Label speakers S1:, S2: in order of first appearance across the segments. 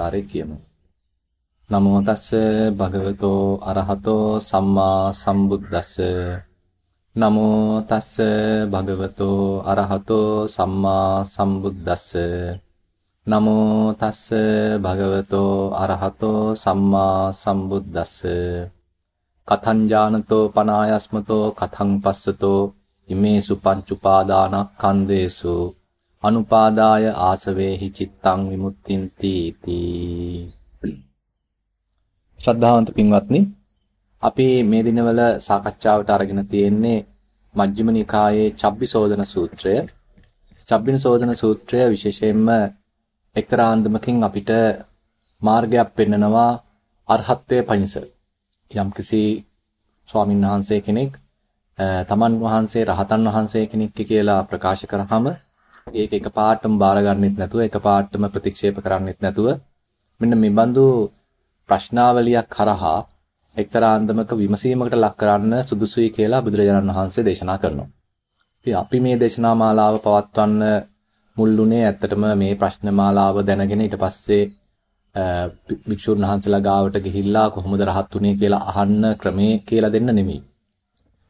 S1: নমස්කාරය කියමු. නමෝ තස්ස භගවතෝ අරහතෝ සම්මා සම්බුද්දස්ස. නමෝ තස්ස භගවතෝ අරහතෝ සම්මා සම්බුද්දස්ස. නමෝ තස්ස භගවතෝ අරහතෝ සම්මා සම්බුද්දස්ස. කතං ඥානතෝ පනායස්මතෝ කතං පස්සතෝ ඉමේසු පංච උපාදානස්කන්ධේසු. අනුපාදාය ආසවේහි චිත්තං විමුක්තින්ති තී ශ්‍රද්ධාවන්ත පින්වත්නි අපි මේ දිනවල සාකච්ඡාවට අරගෙන තියෙන්නේ මජ්ක්‍ධිම නිකායේ චබ්බිසෝදන සූත්‍රය. චබ්බිනසෝදන සූත්‍රය විශේෂයෙන්ම එක්තරා අන්දමකින් අපිට මාර්ගයක් පෙන්නනවා අරහත්ත්වයේ පණිස. යම්කිසි ස්වාමින් වහන්සේ කෙනෙක් තමන් වහන්සේ රහතන් වහන්සේ කෙනෙක් කියලා ප්‍රකාශ කරාම ඒක එකපාරටම බාරගන්නෙත් නැතුව එකපාරටම ප්‍රතික්ෂේප කරන්නෙත් නැතුව මෙන්න මේ බඳු ප්‍රශ්නාවලියක් කරහා එක්තරා අන්දමක විමසීමකට ලක් කරන්න සුදුසුයි කියලා බුදුරජාණන් වහන්සේ දේශනා කරනවා. ඉතින් අපි මේ දේශනා මාලාව පවත්වන්න මුල්ුණේ ඇත්තටම මේ ප්‍රශ්න මාලාව දැනගෙන ඊට පස්සේ භික්ෂුන් වහන්සේලා ගාවට ගිහිල්ලා කොහොමද රහත් උනේ කියලා අහන්න ක්‍රමේ කියලා දෙන්න නෙමෙයි.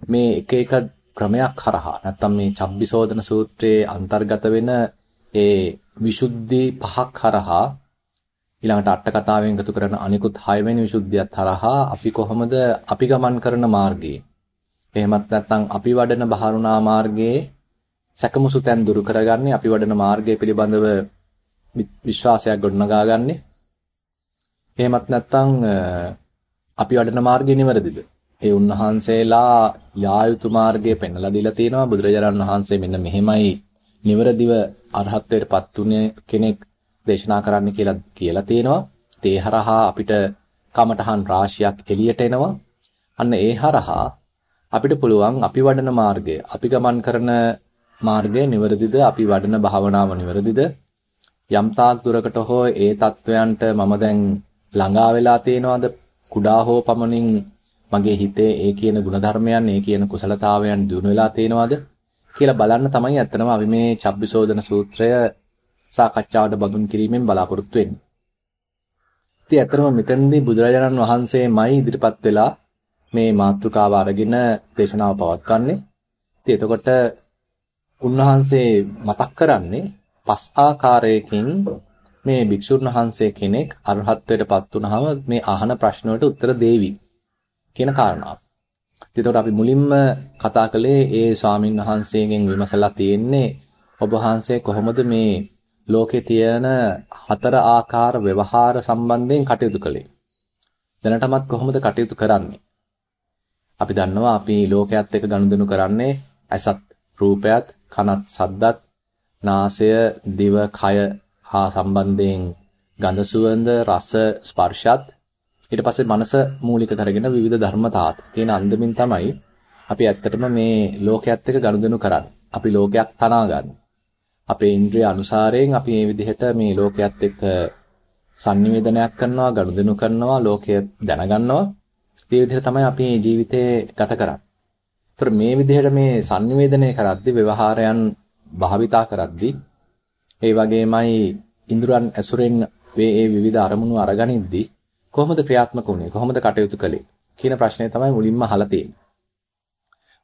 S1: මේ එක එක ක්‍රමයක් කරහා නැත්තම් මේ චබ්බිසෝදන සූත්‍රයේ අන්තර්ගත වෙන ඒ විසුද්ධි පහක් කරහා ඊළඟට අට කතාවෙන් එකතු කරන අනිකුත් 6 වෙනි විසුද්ධියත් හරහා අපි කොහොමද අපි ගමන් කරන මාර්ගයේ? එහෙමත් නැත්නම් අපි වඩන භාවනා මාර්ගයේ සැකමුසු තැන් දුරු කරගන්නේ අපි වඩන මාර්ගය පිළිබඳව විශ්වාසයක් ගොඩනගාගන්නේ. එහෙමත් නැත්නම් අපි වඩන මාර්ගය නිවැරදිද? ඒ උන්වහන්සේලා යා යුතු මාර්ගය පෙන්වලා දීලා තියෙනවා. බුදුරජාණන් වහන්සේ මෙන්න මෙහෙමයි නිවරදිව අරහත්ත්වයටපත් උනේ කෙනෙක් දේශනා කරන්න කියලා කියලා තියෙනවා. ඒ හරහා අපිට කමඨහන් රාශියක් එළියට එනවා. අන්න ඒ හරහා අපිට පුළුවන් අපි වඩන මාර්ගය අපි ගමන් කරන මාර්ගය නිවැරදිද අපි වඩන භාවනාව නිවැරදිද? යම් තාක් දුරකට හෝ ඒ தත්වයන්ට මම දැන් ළඟා වෙලා තේනවද කුඩා හෝ පමණින් මගේ හිතේ ඒ කියන ಗುಣධර්මයන් ඒ කියන කුසලතාවයන් දිනු වෙලා තේනවද කියලා බලන්න තමයි ඇත්තනම අපි මේ චබ්බිසෝදන සූත්‍රය සාකච්ඡාවට බඳුන් කිරීමෙන් බලාපොරොත්තු වෙන්නේ. ඉතින් ඇත්තටම මෙතනදී බුදුරජාණන් වහන්සේමයි ඉදිරිපත් වෙලා මේ මාතෘකාව අරගෙන දේශනාව පවත්වන්නේ. ඉතින් එතකොට උන්වහන්සේ මතක් කරන්නේ පස් ආකාරයකින් මේ භික්ෂුන් වහන්සේ කෙනෙක් අරහත්ත්වයටපත් වුනහම මේ අහන ප්‍රශ්න වලට උත්තර දෙවි. කියන කාරණාව. එතකොට අපි මුලින්ම කතා කළේ ඒ ස්වාමින් වහන්සේගෙන් විමසලා තියෙන්නේ ඔබ වහන්සේ කොහොමද මේ ලෝකේ තියෙන හතර ආකාර ව්‍යවහාර සම්බන්ධයෙන් කටයුතු කළේ? දැනටමත් කොහොමද කටයුතු කරන්නේ? අපි දන්නවා අපි ලෝකයේත් එක්ක ගනුදෙනු කරන්නේ ඇසත් රූපයත් කනත් සද්දත් නාසය දිව කය හා සම්බන්ධයෙන් ගඳ සුවඳ රස ස්පර්ශත් ඊට පස්සේ මනස මූලික කරගෙන විවිධ ධර්මතාත් කියන අන්දමින් තමයි අපි ඇත්තටම මේ ලෝකයේත් එක්ක ගනුදෙනු කරන්නේ. අපි ලෝකයක් තනා ගන්න. අපේ ඉන්ද්‍රිය අනුසාරයෙන් අපි මේ විදිහට මේ ලෝකයේත් එක්ක sannivedanayak කරනවා, ගනුදෙනු කරනවා, ලෝකය දැනගන්නවා. මේ විදිහට තමයි අපි ජීවිතේ ගත කරන්නේ. ඒතර මේ විදිහට මේ sannivedanaya කරද්දී ව්‍යවහාරයන් භාවිතා කරද්දී ඒ වගේමයි ඉන්ද්‍රයන් ඇසුරෙන් මේ විවිධ අරමුණු අරගනිද්දී කොහොමද ක්‍රියාත්මක වුනේ? කොහොමද කටයුතු කළේ? කියන ප්‍රශ්නය තමයි මුලින්ම අහලා තියෙන්නේ.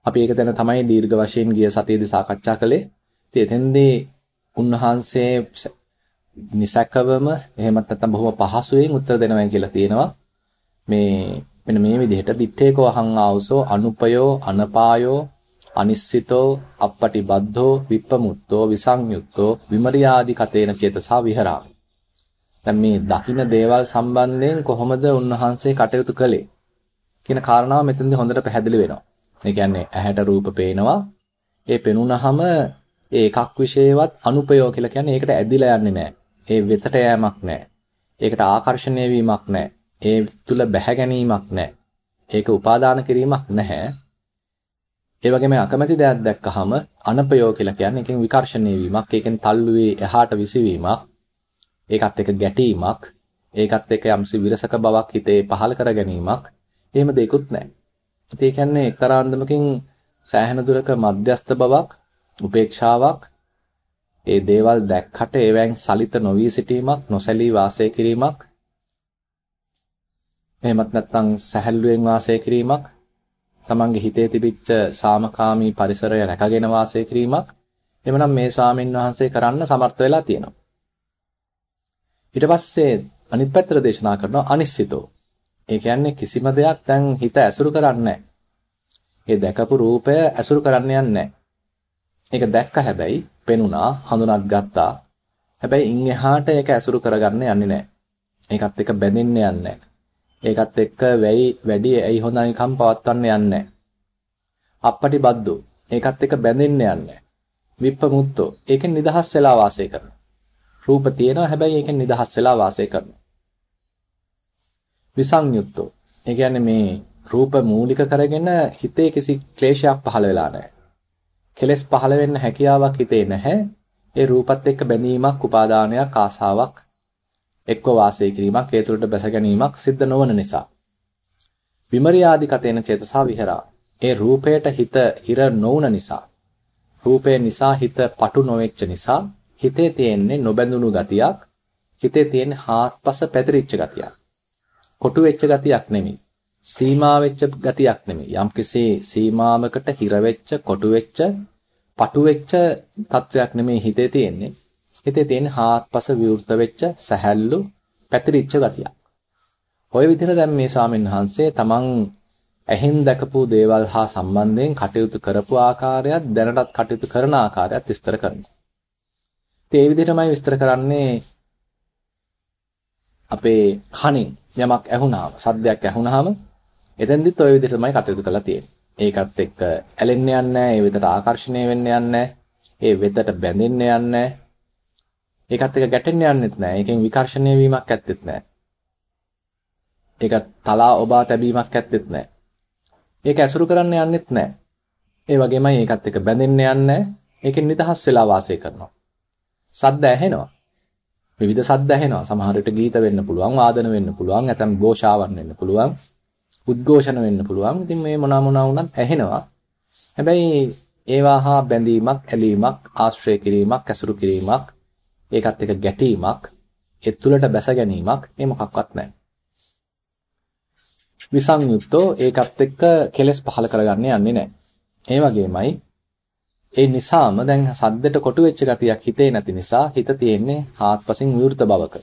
S1: අපි ඒක දැන තමයි දීර්ඝ වශයෙන් ගිය සතියේදී සාකච්ඡා කළේ. ඉතින් එතෙන්දී උන්වහන්සේ නිසකවම එහෙමත් නැත්නම් බොහොම පහසුවෙන් උත්තර දෙනවා කියලා තියෙනවා. මේ මෙන්න මේ විදිහට දිත්තේකෝ අහං ආවසෝ අනුපයෝ අනපායෝ අනිස්සිතෝ අපපටිබද්ධෝ විප්පමුත්තෝ විසංයුත්තෝ විමරියාදි කතේන චේතසා විහරාමි දැන් මේ දකින්න දේවල් සම්බන්ධයෙන් කොහොමද උන්වහන්සේ කටයුතු කළේ කියන කාරණාව මෙතනදී හොඳට පැහැදිලි වෙනවා. ඒ කියන්නේ ඇහැට රූප පේනවා. ඒ පෙනුනහම ඒ එකක් විශේෂවත් අනුපයෝ කියලා කියන්නේ ඒකට ඇදිලා යන්නේ නැහැ. ඒ වෙතට යෑමක් නැහැ. ඒකට ආකර්ෂණය වීමක් නැහැ. ඒ තුල බැහැ ගැනීමක් නැහැ. ඒක උපාදාන කිරීමක් නැහැ. ඒ වගේම අකමැති දෙයක් දැක්කහම අනපයෝ කියලා කියන්නේ ඒකෙන් විකර්ෂණය වීමක්, ඒකෙන් තල්ලුවේ එහාට විසිවීමක්, ඒකත් එක්ක ගැටීමක්, ඒකත් එක්ක යම්සි විරසක බවක් හිතේ පහළ කර ගැනීමක්, එහෙම දෙයක්වත් නැහැ. ඒ කියන්නේ එක්තරා අන්දමකින් සෑහෙන දුරක මධ්‍යස්ත බවක්, උපේක්ෂාවක්, ඒ දේවල් දැක්කට ඒවෙන් සලිත නොවී සිටීමක්, නොසැලී වාසය කිරීමක්, එහෙමත් නැත්නම් සැහැල්ලුවෙන් වාසය කිරීමක්, තමන්ගේ හිතේ තිබිච්ච සාමකාමී පරිසරය රැකගෙන වාසය කිරීමක්. එමනම් මේ ස්වාමින් වහන්සේ කරන්න සමර්ථ වෙලා තියෙනවා. ඊට පස්සේ අනිත් පැත්තට දේශනා කරනවා අනිශ්චිතෝ. ඒ කියන්නේ කිසිම දෙයක් දැන් හිත ඇසුරු කරන්නේ ඒ දැකපු රූපය ඇසුරු කරන්න යන්නේ ඒක දැක්ක හැබැයි පෙනුණා හඳුනත් ගත්තා. හැබැයි ඉන් එහාට ඒක ඇසුරු කරගන්න යන්නේ නැහැ. ඒකත් එක්ක බැඳෙන්න යන්නේ ඒකත් එක්ක වෙයි වැඩි ඇයි හොඳයිකම් පවත්වන්න යන්නේ අපපටි බද්දෝ ඒකත් එක්ක බැඳෙන්න යන්නේ විප්පමුත්තෝ ඒකෙන් නිදහස් වෙලා වාසය කරනවා. රූප තියෙනවා හැබැයි ඒකෙන් නිදහස් වෙලා වාසය කරනවා. විසංයුත්තෝ. ඒ කියන්නේ මේ රූප මූලික කරගෙන හිතේ කිසි ක්ලේශයක් පහළ වෙලා නැහැ. කෙලස් පහළ වෙන්න හැකියාවක් හිතේ නැහැ. ඒ රූපත් එක්ක බැඳීමක්, උපාදානයක්, ආසාවක් එක්ව වාසය කිරීමක්, ඒ තුළට බැස ගැනීමක් සිද්ධ නොවන නිසා. විමරියාදි කතේන චේතසා විහෙරා. ඒ රූපයට හිත හිර නොවුන නිසා. රූපය නිසා හිත පටු නොවෙච්ච නිසා හිතේ තියෙන්නේ නොබැඳුණු ගතියක්. හිතේ තියෙන හාත්පස පැතිරිච්ච ගතියක්. කොටු වෙච්ච ගතියක් නෙමෙයි. සීමා වෙච්ච ගතියක් නෙමෙයි. යම්කිසි සීමාවකට හිර වෙච්ච, කොටු වෙච්ච, පටු වෙච්ච තත්වයක් නෙමෙයි හිතේ තියෙන්නේ. හිතේ තියෙන හාත්පස විවෘත වෙච්ච, සැහැල්ලු, පැතිරිච්ච ගතියක්. ওই විදිහට දැන් මේ ස්වාමීන් වහන්සේ තමන් ඇහෙන් දැකපු දේවල් හා සම්බන්ධයෙන් කටයුතු කරපු ආකාරයත් දැනටත් කටයුතු කරන ආකාරයත් විස්තර කරනවා. ඉතින් ඒ විදිහටමයි විස්තර කරන්නේ අපේ කනින් යමක් ඇහුණාම සද්දයක් ඇහුණාම එතෙන්දිත් ওই විදිහටමයි කටයුතු කරලා තියෙන්නේ. ඒකත් එක්ක ඇලෙන්න යන්නේ ඒ වෙතට ආකර්ෂණය වෙන්න යන්නේ ඒ වෙතට බැඳෙන්න යන්නේ ඒකත් එක්ක ගැටෙන්න යන්නෙත් නැහැ. ඒකෙන් විකර්ෂණය වීමක් ඇත්තෙත් නැහැ. ඒක තලා ඔබා තැබීමක් ඇත්තෙත් නැහැ. ඒක ඇසුරු කරන්න යන්නෙත් නැහැ. ඒ වගේමයි ඒකත් එක්ක බැඳෙන්න යන්නේ ඒකෙන් නිදහස් වෙලා වාසය කරනවා. සද්ද ඇහෙනවා. විවිධ සද්ද ඇහෙනවා. සමහර විට ගීත වෙන්න පුළුවන්, වාදන වෙන්න පුළුවන්, නැත්නම් ഘോഷාවන් වෙන්න පුළුවන්, උද්ඝෝෂණ වෙන්න පුළුවන්. ඉතින් මේ මොනවා මොනවා වුණත් ඇහෙනවා. හැබැයි ඒවා හා බැඳීමක්, ඇලීමක්, ආශ්‍රය කිරීමක්, ඇසුරු කිරීමක්, ඒකත් එක්ක ගැටීමක්, ඒ තුලට බැස ගැනීමක් මේ මොකක්වත් නැහැ. විසංයුක්තෝ ඒකත් එක්ක කෙලස් පහල කරගන්න යන්නේ නැහැ. ඒ වගේමයි ඒ නිසාම දැන් සද්දට කොටු වෙච්ච ගතියක් හිතේ නැති නිසා හිත තියෙන්නේ හාත්පසින් විවෘත බවක.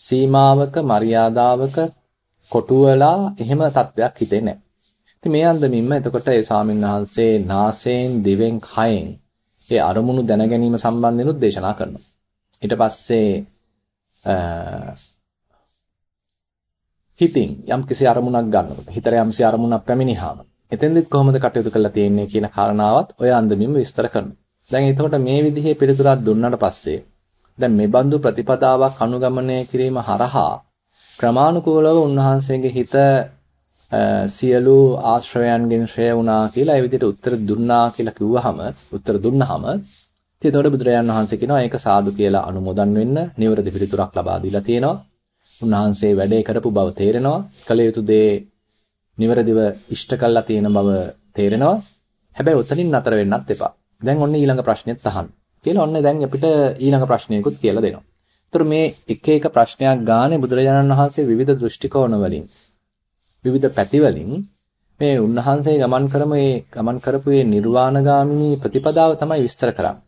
S1: සීමාවක මරියාදාවක කොටු වෙලා එහෙම තත්වයක් හිතේ නැහැ. ඉතින් මේ අන්දමින්ම එතකොට ඒ ස්වාමීන් වහන්සේ නාසයෙන් දිවෙන් කයෙන් ඒ අරමුණු දැන ගැනීම සම්බන්ධෙනුත් දේශනා කරනවා. ඊට පස්සේ හිතින් යම්කිසි අරමුණක් ගන්නකොට හිතට යම්කිසි අරමුණක් පැමිණිහාම එතෙන්දෙත් කොහොමද කටයුතු කරලා තියෙන්නේ කියන කාරණාවත් ඔය අන්දමින්ම විස්තර කරනවා. දැන් එතකොට මේ විදිහේ පිළිතුරක් දුන්නාට පස්සේ දැන් මේ බඳු ප්‍රතිපදාවක් අනුගමනය කිරීම හරහා ක්‍රමානුකූලව උන්වහන්සේගේ හිත සියලු ආශ්‍රවයන්ගෙන් ශ්‍රේය වුණා කියලා ඒ විදිහට උත්තර දුන්නා කියලා කිව්වහම උත්තර දුන්නාම ඉතින් එතකොට බුදුරජාණන් වහන්සේ කියනවා ඒක සාදු කියලා අනුමෝදන් වෙන්න නිවරදි පිළිතුරක් ලබා දීලා තියෙනවා. උන්වහන්සේ වැඩේ කරපු බව තේරෙනවා. කළ යුතු දේ නිවැරදිව ඉෂ්ට කළා තියෙන බව තේරෙනවා. හැබැයි උතනින් නතර වෙන්නත් එපා. දැන් ඔන්න ඊළඟ ප්‍රශ්නෙත් අහන්න. කියලා ඔන්න දැන් අපිට ඊළඟ ප්‍රශ්නයකුත් කියලා දෙනවා. ඒතර මේ එක එක ප්‍රශ්නයක් ගානේ බුදුරජාණන් වහන්සේ විවිධ දෘෂ්ටි කෝණ වලින් විවිධ පැති වලින් මේ උන්වහන්සේ ගමන් කරම මේ ගමන් කරපු මේ නිර්වාණගාමිනී ප්‍රතිපදාව තමයි විස්තර කරන්නේ.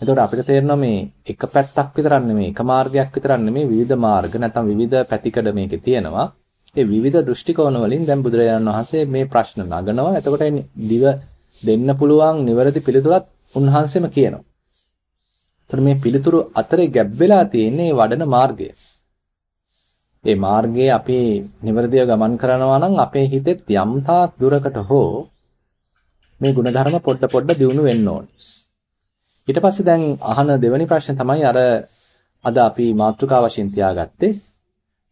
S1: එතකොට අපිට තේරෙනවා මේ එක පැත්තක් විතරක් නෙමෙයි එක මාර්ගයක් විතරක් නෙමෙයි විවිධ මාර්ග නැත්නම් විවිධ පැතිකඩ මේකේ තියෙනවා. ඒ විවිධ දෘෂ්ටි කෝණ වලින් දැන් බුදුරජාණන් වහන්සේ මේ ප්‍රශ්න නගනවා. එතකොට දිව දෙන්න පුළුවන් නිවැරදි පිළිතුරත් උන්වහන්සේම කියනවා. එතකොට මේ පිළිතුරු අතරේ ගැබ් වෙලා තියෙන්නේ වඩන මාර්ගය. මේ මාර්ගයේ අපි නිවැරදිව ගමන් කරනවා නම් අපේ හිතෙත් යම්තාක් දුරකට හෝ මේ ಗುಣධර්ම පොඩ පොඩ දියුණු වෙන්න ඕනේ. ඊට පස්සේ දැන් අහන දෙවෙනි ප්‍රශ්නේ තමයි අර අද අපි මාතෘකා වශයෙන් තියාගත්තේ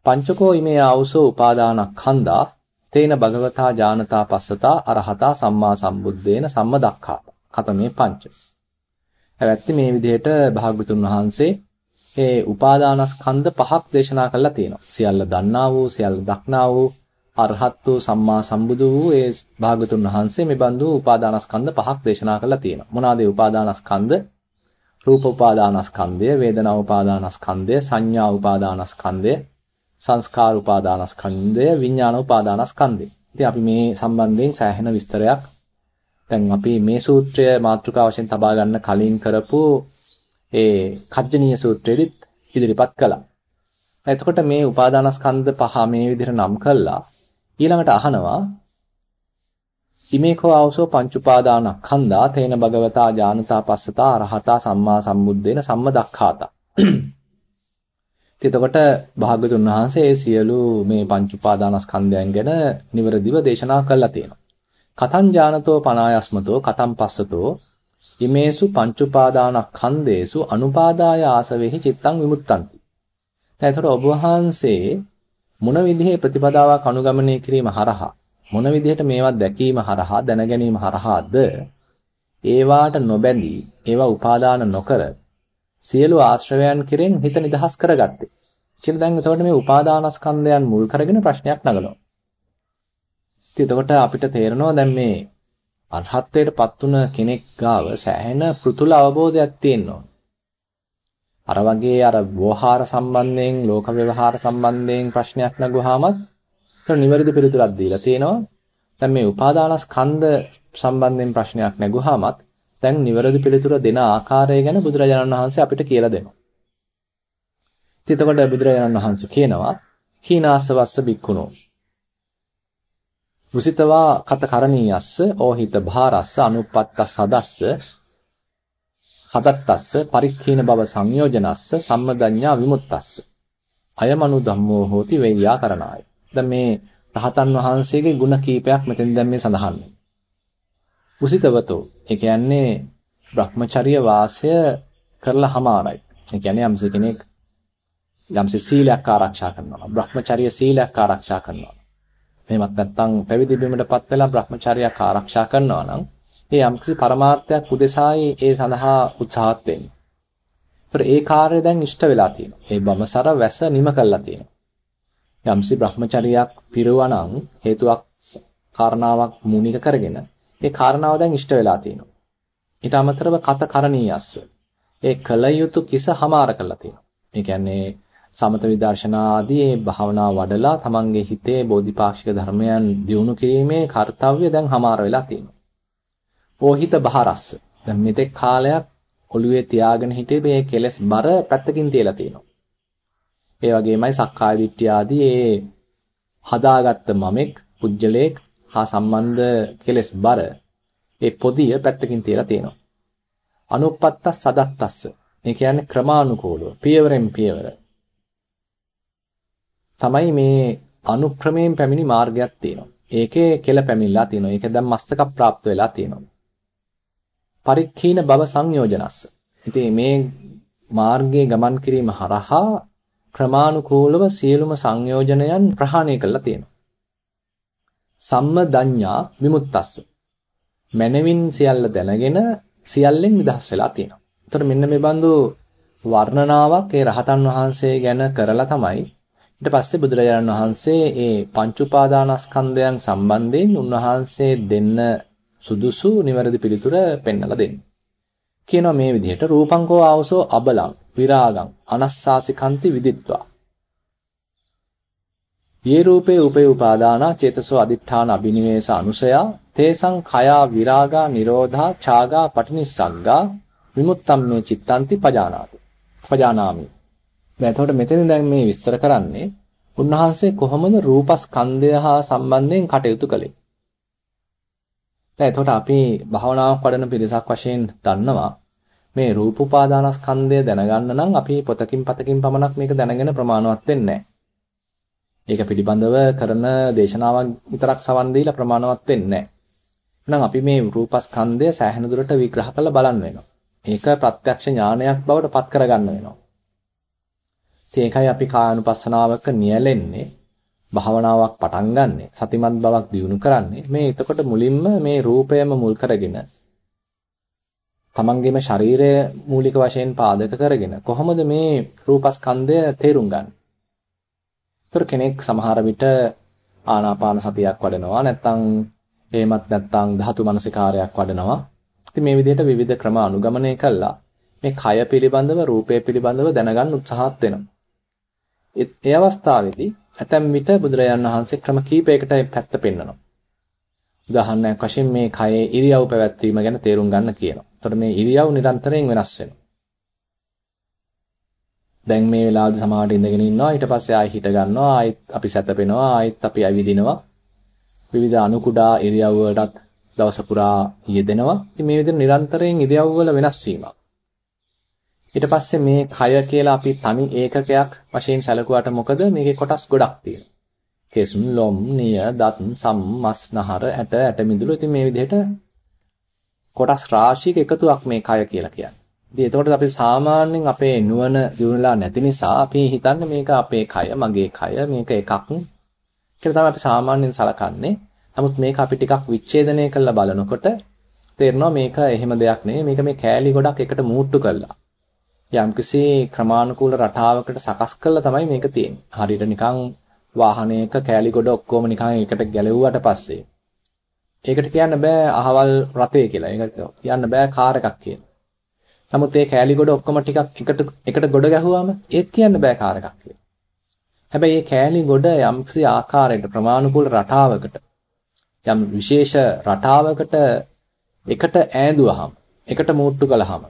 S1: පංචකෝ ඉමේ ආවුසෝ උපාදානස්කන්ධා තේන භගවතා ඥානතා පස්සතා අරහතා සම්මා සම්බුද්දේන සම්මදක්ඛා කතමේ පංච. හැබැයි මේ විදිහට භාග්‍යතුන් වහන්සේ මේ උපාදානස්කන්ධ පහක් දේශනා කළා තියෙනවා. සියල්ල දන්නා වූ, සියල්ල දක්නා වූ, අරහත් වූ සම්මා සම්බුදු වූ ඒ භාග්‍යතුන් වහන්සේ මේ බඳු උපාදානස්කන්ධ පහක් දේශනා කළා තියෙනවා. මොනවාද ඒ උපාදානස්කන්ධ? රූප උපාදානස්කන්ධය, වේදනා උපාදානස්කන්ධය, සංඥා උපාදානස්කන්ධය, සංස්කාර උපාදානස්කන්ධය, විඥාන උපාදානස්කන්ධය. ඉතින් අපි මේ සම්බන්ධයෙන් සෑහෙන විස්තරයක් දැන් අපි මේ සූත්‍රය මාතෘකා වශයෙන් තබා ගන්න කලින් කරපු ඒ කජ්ජනීය සූත්‍රයේදීත් ඉදිරිපත් කළා. එතකොට මේ උපාදානස්කන්ධ පහ මේ විදිහට නම් කළා ඊළඟට අහනවා ඉමේකෝ ආවසෝ පංච උපාදානස්කන්ධා තේන භගවතා ඥානතා පස්සතා අරහතා සම්මා සම්බුද්දේන සම්මදක්ඛාතා. එතකොට භාගතුන් වහන්සේ ඒ සියලු මේ පංච උපාදානස්කන්ධයන් ගැන නිවරදිව දේශනා කළා තියෙනවා. කතං ඥානතෝ පනායස්මතෝ කතං පස්සතෝ ඉමේසු පංච උපාදානස්කන්ධේසු අනුපාදාය ආසවෙහි චිත්තං විමුක්තಂತಿ. දැන් එතකොට ඔබ වහන්සේ මොන විදිහේ ප්‍රතිපදාවක් අනුගමනය කිරීම හරහා මොන විදිහට මේවා දැකීම හරහා දැනගැනීම හරහාද ඒවාට නොබැඳී ඒවා උපාදාන නොකර සියලු ආශ්‍රවයන් කෙරෙන් හිත නිදහස් කරගත්තේ කියලා දැන් එතකොට මේ උපාදානස්කන්ධයන් මුල් කරගෙන ප්‍රශ්නයක් නගනවා. ඉතින් එතකොට අපිට තේරෙනවා දැන් මේ අරහත්ත්වයටපත් තුන කෙනෙක් ගාව සෑහෙන පෘතුල අවබෝධයක් තියෙනවා. අර වගේ අර ව්‍යවහාර සම්බන්ධයෙන් ලෝක ව්‍යවහාර සම්බන්ධයෙන් ප්‍රශ්නයක් නගුවාමත් ඒක නිවැරදි පිළිතුරක් දීලා තියෙනවා. දැන් මේ උපාදානස්කන්ධ සම්බන්ධයෙන් ප්‍රශ්නයක් නැගුවාමත් දැන් නිවැරදි පිළිතුර දෙන ආකාරය ගැන බුදුරජාණන් වහන්සේ අපිට කියලා දෙනවා. ඉතින් එතකොට බුදුරජාණන් වහන්සේ කියනවා හීනාසවස්ස බික්කුණෝ මුසිතවා කත කරණීයස්ස ඕහිත භාරස්ස අනුපත්තස් හදස්ස සදත්තස්ස පරික්ඛීන බව සංයෝජනස්ස සම්මදඤ්ඤා විමුක්තස්ස අයමනු ධම්මෝ හෝති වේයාකරණාය දැන් මේ රහතන් වහන්සේගේ ಗುಣ කීපයක් මෙතෙන් දැන් මේ සඳහන් වෙනවා. උසිතවතෝ ඒ කියන්නේ Brahmacharya වාසය කරලා හමාරයි. ඒ කියන්නේ යම්ස කෙනෙක් යම්ස සීලයක් ආරක්ෂා කරනවා. Brahmacharya සීලයක් ආරක්ෂා කරනවා. එහෙමත් නැත්නම් පැවිදි බිමටපත් වෙලා Brahmacharyaක් ආරක්ෂා කරනවා නම් ඒ යම්කිසි පරමාර්ථයක් උදෙසායි ඒ සඳහා උත්සාහත් වෙන්නේ. ඒතර ඒ කාර්යය දැන් ඉෂ්ට වෙලා තියෙනවා. ඒ බමසර වැස නිම කළා තියෙනවා. යම්සි බ්‍රහ්මචරියක් පිරුවනම් හේතුවක් කාරණාවක් මූලික කරගෙන ඒ කාරණාව දැන් ඉෂ්ට වෙලා තියෙනවා. ඊට අමතරව කත කරණීයස්ස. ඒ කල යුතු කිස හමාර කරලා තියෙනවා. ඒ කියන්නේ සමත විදර්ශනා ආදී ඒ භාවනා වඩලා තමන්ගේ හිතේ බෝධිපාක්ෂික ධර්මයන් දියුණු කිරීමේ කාර්යය දැන් හමාර වෙලා තියෙනවා. ඕහිත බහරස්ස. දැන් මෙතෙක් කාලයක් ඔළුවේ තියාගෙන හිටියේ මේ කෙලස් බර පැත්තකින් තියලා තියෙනවා. ඒ වගේමයි සක්කාය දිට්ඨිය ආදී ඒ හදාගත්ත මමෙක් පුජ්‍යලේක් හා සම්බන්ධ කෙලෙස් බර ඒ පොදිය පැත්තකින් තියලා තියෙනවා. අනුපත්තස් සදත්තස්ස. මේ කියන්නේ ක්‍රමානුකූලව පියවරෙන් පියවර. තමයි මේ අනුක්‍රමයෙන් පැමිණි මාර්ගයක් තියෙනවා. ඒකේ කෙල පැමිණලා තියෙනවා. ඒක දැන් මස්තක ප්‍රාપ્ત වෙලා තියෙනවා. පරික්ඛීන බව සංයෝජනස්ස. ඉතින් මේ මාර්ගයේ ගමන් කිරීම හරහා ක්‍රමානුකූලව සියලුම සංයෝජනයන් ප්‍රහාණය කළා තියෙනවා. සම්මදඤ්ඤා විමුක්තස්ස. මනවින් සියල්ල දැනගෙන සියල්ලෙන් නිදහස් වෙලා තියෙනවා. ඒතර මෙන්න මේ බඳු වර්ණනාවක් ඒ රහතන් වහන්සේ ගැන කරලා තමයි ඊට පස්සේ බුදුරජාණන් වහන්සේ ඒ පංච උපාදානස්කන්ධයන් සම්බන්ධයෙන් උන්වහන්සේ දෙන්න සුදුසු නිවැරදි පිළිතුර පෙන්වලා දෙන්නේ. කියනවා මේ විදිහට රූපංකෝ ආවසෝ අබලං විරාගං අනස්සාසිකන්ති විදිත්වා යේ රූපේ උපේ උපාදානා චේතසෝ අදිඨාන අබිනිවේස අනුසයා තේසං khයා විරාගා නිරෝධා ඡාගා පටිනිස්සග්ගා විමුත්තම් මේ චිත්තන්ති පජානාති. පජානාමි. දැන් එතකොට මෙතන දැන් මේ විස්තර කරන්නේ උන්වහන්සේ කොහොමද රූපස්කන්ධය හා සම්බන්ධයෙන් කටයුතු කළේ? දැන් එතකොට අපි භාවනාවක් වඩන පිරිසක් වශයෙන් දන්නවා මේ රූප උපාදානස්කන්ධය දැනගන්න නම් අපි පොතකින් පතකින් පමණක් මේක දැනගෙන ප්‍රමාණවත් වෙන්නේ ඒක පිළිබඳව කරන දේශනාවක් විතරක් සවන් දීලා ප්‍රමාණවත් වෙන්නේ නැහැ. අපි මේ රූපස්කන්ධය සෑහෙන දුරට විග්‍රහ කරලා බලන්න වෙනවා. ඒක ප්‍රත්‍යක්ෂ ඥානයක් බවට පත් කරගන්න වෙනවා. ඉතින් ඒකයි අපි කායानुපස්සනාවක නියැලෙන්නේ භාවනාවක් පටන් ගන්නෙ සතිමත් බවක් දියුණු කරන්නේ මේ එතකොට මුලින්ම මේ රූපයම මුල් කරගෙන තමන්ගේම ශරීරය මූලික වශයෙන් පාදක කරගෙන කොහොමද මේ රූපස්කන්ධය තේරුම් ගන්න? ඒතර කෙනෙක් සමහර විට ආනාපාන සතියක් වඩනවා නැත්නම් එහෙමත් නැත්නම් ධාතු මනසිකාරයක් වඩනවා. ඉතින් මේ විදිහට විවිධ ක්‍රම අනුගමනය කළා මේ කය පිළිබඳව රූපය පිළිබඳව දැනගන්න උත්සාහත් වෙනවා. ඒ අවස්ථාවේදී ඇතැම් විට බුදුරජාණන් වහන්සේ ක්‍රම කීපයකට පැත්ත පෙන්වනවා. උදාහරණයක් වශයෙන් මේ කයේ ඉරියව් පැවැත්වීම ගැන තේරුම් ගන්න කියනවා. එතකොට මේ ඉරියව් නිරන්තරයෙන් වෙනස් වෙනවා. දැන් මේ වෙලාවේදී සමාහට ඉඳගෙන ඉන්නවා ඊට පස්සේ ආයෙ හිට ගන්නවා ආයෙත් අපි සැතපෙනවා ආයෙත් අපි ඇවිදිනවා විවිධ අණු කුඩා ඉරියව් වලටත් දවස පුරා යෙදෙනවා. ඉතින් මේ විදිහට නිරන්තරයෙන් ඉරියව් වල වෙනස් වීමක්. ඊට පස්සේ මේ කය කියලා අපි තනි ඒකකයක් වශයෙන් සැලකුවාට මොකද මේකේ කොටස් ගොඩක් තියෙනවා. කෙස්, ලොම්, නිය, දත්, සම්, මස්, නහර, ඇට, ඇට මිදුළු. ඉතින් මේ විදිහට කොටස් රාශියක එකතුවක් මේ කය කියලා කියන්නේ. ඉතින් එතකොට අපි සාමාන්‍යයෙන් අපේ නුවණ දියුණුලා නැති නිසා අපි හිතන්නේ මේක අපේ කය, මගේ කය, මේක එකක් කියලා තමයි අපි සාමාන්‍යයෙන් සලකන්නේ. නමුත් මේක අපි ටිකක් විච්ඡේදනය කරලා බලනකොට තේරෙනවා මේක එහෙම දෙයක් නෙවෙයි. මේක මේ කෑලි ගොඩක් එකට මූට්ටු කරලා යම්කිසි ක්‍රමානුකූල රටාවකට සකස් කරලා තමයි මේක තියෙන්නේ. හරියට නිකන් වාහනයක කෑලි ගොඩ ඔක්කොම නිකන් එකට ගැලෙව්වට පස්සේ ඒකට කියන්න බෑ අහවල් රථය කියලා. ඒකට කියන්න බෑ කාර් එකක් කියලා. නමුත් මේ කෑලි ගොඩ ඔක්කොම ටිකක් එකට එකට ගොඩ ගැහුවාම ඒත් කියන්න බෑ කාර් එකක් කියලා. හැබැයි මේ කෑලි ගොඩ යම්කිසි ආකාරයකට ප්‍රමාණිකූල රටාවකට යම් විශේෂ රටාවකට එකට ඈඳුවාම එකට මූට්ටු කළාම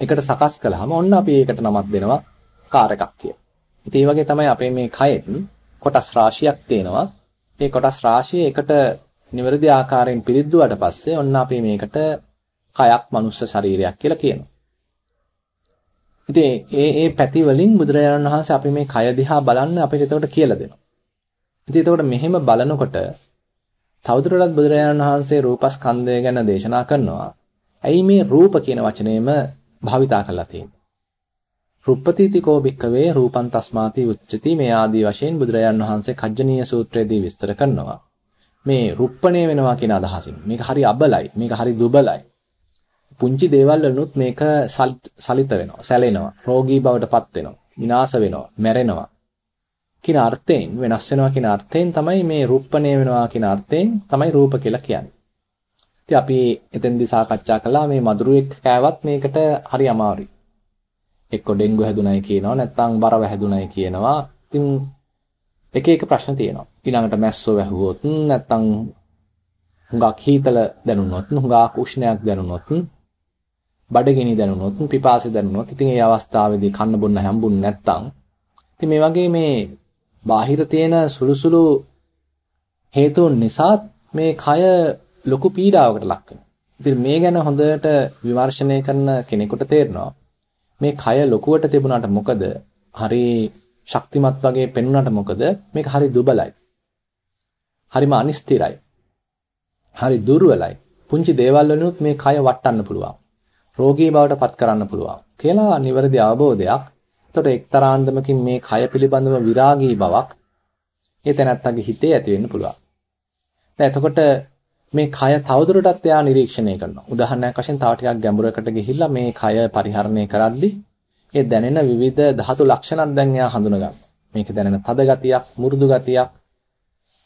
S1: එකට සකස් කළාම ඔන්න අපි ඒකට නමක් දෙනවා කාර් එකක් කියලා. ඉතින් ඒ වගේ තමයි අපේ මේ කයෙත් කොටස් රාශියක් තියෙනවා. මේ කොටස් රාශිය එකට නිවැරදි ආකාරයෙන් පිරිද්දුවාට පස්සේ ඔන්න අපි මේකට කයක් මනුස්ස ශරීරයක් කියලා කියනවා. ඉතින් ඒ ඒ පැති වලින් බුදුරජාණන් වහන්සේ අපි මේ කය දිහා බලන්න අපිට එතකොට කියලා දෙනවා. ඉතින් එතකොට මෙහෙම බලනකොට තවදුරටත් බුදුරජාණන් වහන්සේ රූපස්කන්ධය ගැන දේශනා කරනවා. ඇයි මේ රූප කියන වචනේම භාවිතා කරලා තියෙන්නේ? රුප්පතිතිකෝ භික්කවේ රූපං තස්මාති උච්චති මේ ආදී වශයෙන් බුදුරජාණන් වහන්සේ කජ්ජනීය සූත්‍රයේදී විස්තර කරනවා. මේ රුප්පණය වෙනවා කියන අදහසින්. මේක හරි අබලයි. මේක හරි දුබලයි. පුංචි දේවල් වලුත් මේක සලිත වෙනවා, සැලෙනවා, රෝගී බවට පත් වෙනවා, විනාශ වෙනවා, මැරෙනවා. කියන අර්ථයෙන් වෙනස් වෙනවා කියන අර්ථයෙන් තමයි මේ රූපණය වෙනවා කියන අර්ථයෙන් තමයි රූප කියලා කියන්නේ. ඉතින් අපි එතෙන්දී සාකච්ඡා කළා මේ මදුරුවෙක් කෑවත් මේකට හරි අමාරුයි. එක්ක ඩෙන්ගු හැදුනයි කියනවා නැත්නම් බරව හැදුනයි කියනවා. ඉතින් එක එක ප්‍රශ්න තියෙනවා. ඊළඟට මැස්සෝ වැහුවොත් නැත්නම් හුඟක් හීතල දැනුනොත් හුඟක් උෂ්ණයක් දැනුනොත් බඩගිනි දැනුනොත් පිපාසය දැනුනොත් ඉතින් ඒ අවස්ථාවේදී කන්න බොන්න හම්බුනේ නැත්නම් ඉතින් මේ වගේ මේ බාහිර තියෙන සුළු සුළු හේතුන් නිසා මේ කය ලොකු පීඩාවකට ලක් වෙනවා. ඉතින් මේ ගැන හොඳට විමර්ශනය කරන කෙනෙකුට තේරෙනවා මේ කය ලොකුවට තිබුණාට මොකද? හරි ශක්තිමත් වගේ පෙනුනට මොකද? මේක හරි දුබලයි. හරිම අනිස්තිරයි. හරි දුර්වලයි. පුංචි දේවල් වලිනුත් මේ කය වටන්න පුළුවන්. රෝගී බවට පත් කරන්න පුළුවන්. කියලා නිවැරදි අවබෝධයක්. එතකොට එක්තරාන්දමකින් මේ කය පිළිබඳව විරාගී බවක් ඒ තැනත්තගේ හිතේ ඇති වෙන්න පුළුවන්. දැන් එතකොට මේ කය තවදුරටත් එයා නිරීක්ෂණය කරනවා. උදාහරණයක් වශයෙන් තව ටිකක් ගැඹුරකට ගිහිල්ලා මේ කය පරිහරණය කරද්දී ඒ දැනෙන විවිධ ධාතු ලක්ෂණත් දැන් එයා හඳුනගන්නවා. මේක දැනෙන තද ගතියක්, මුරුදු ගතියක්,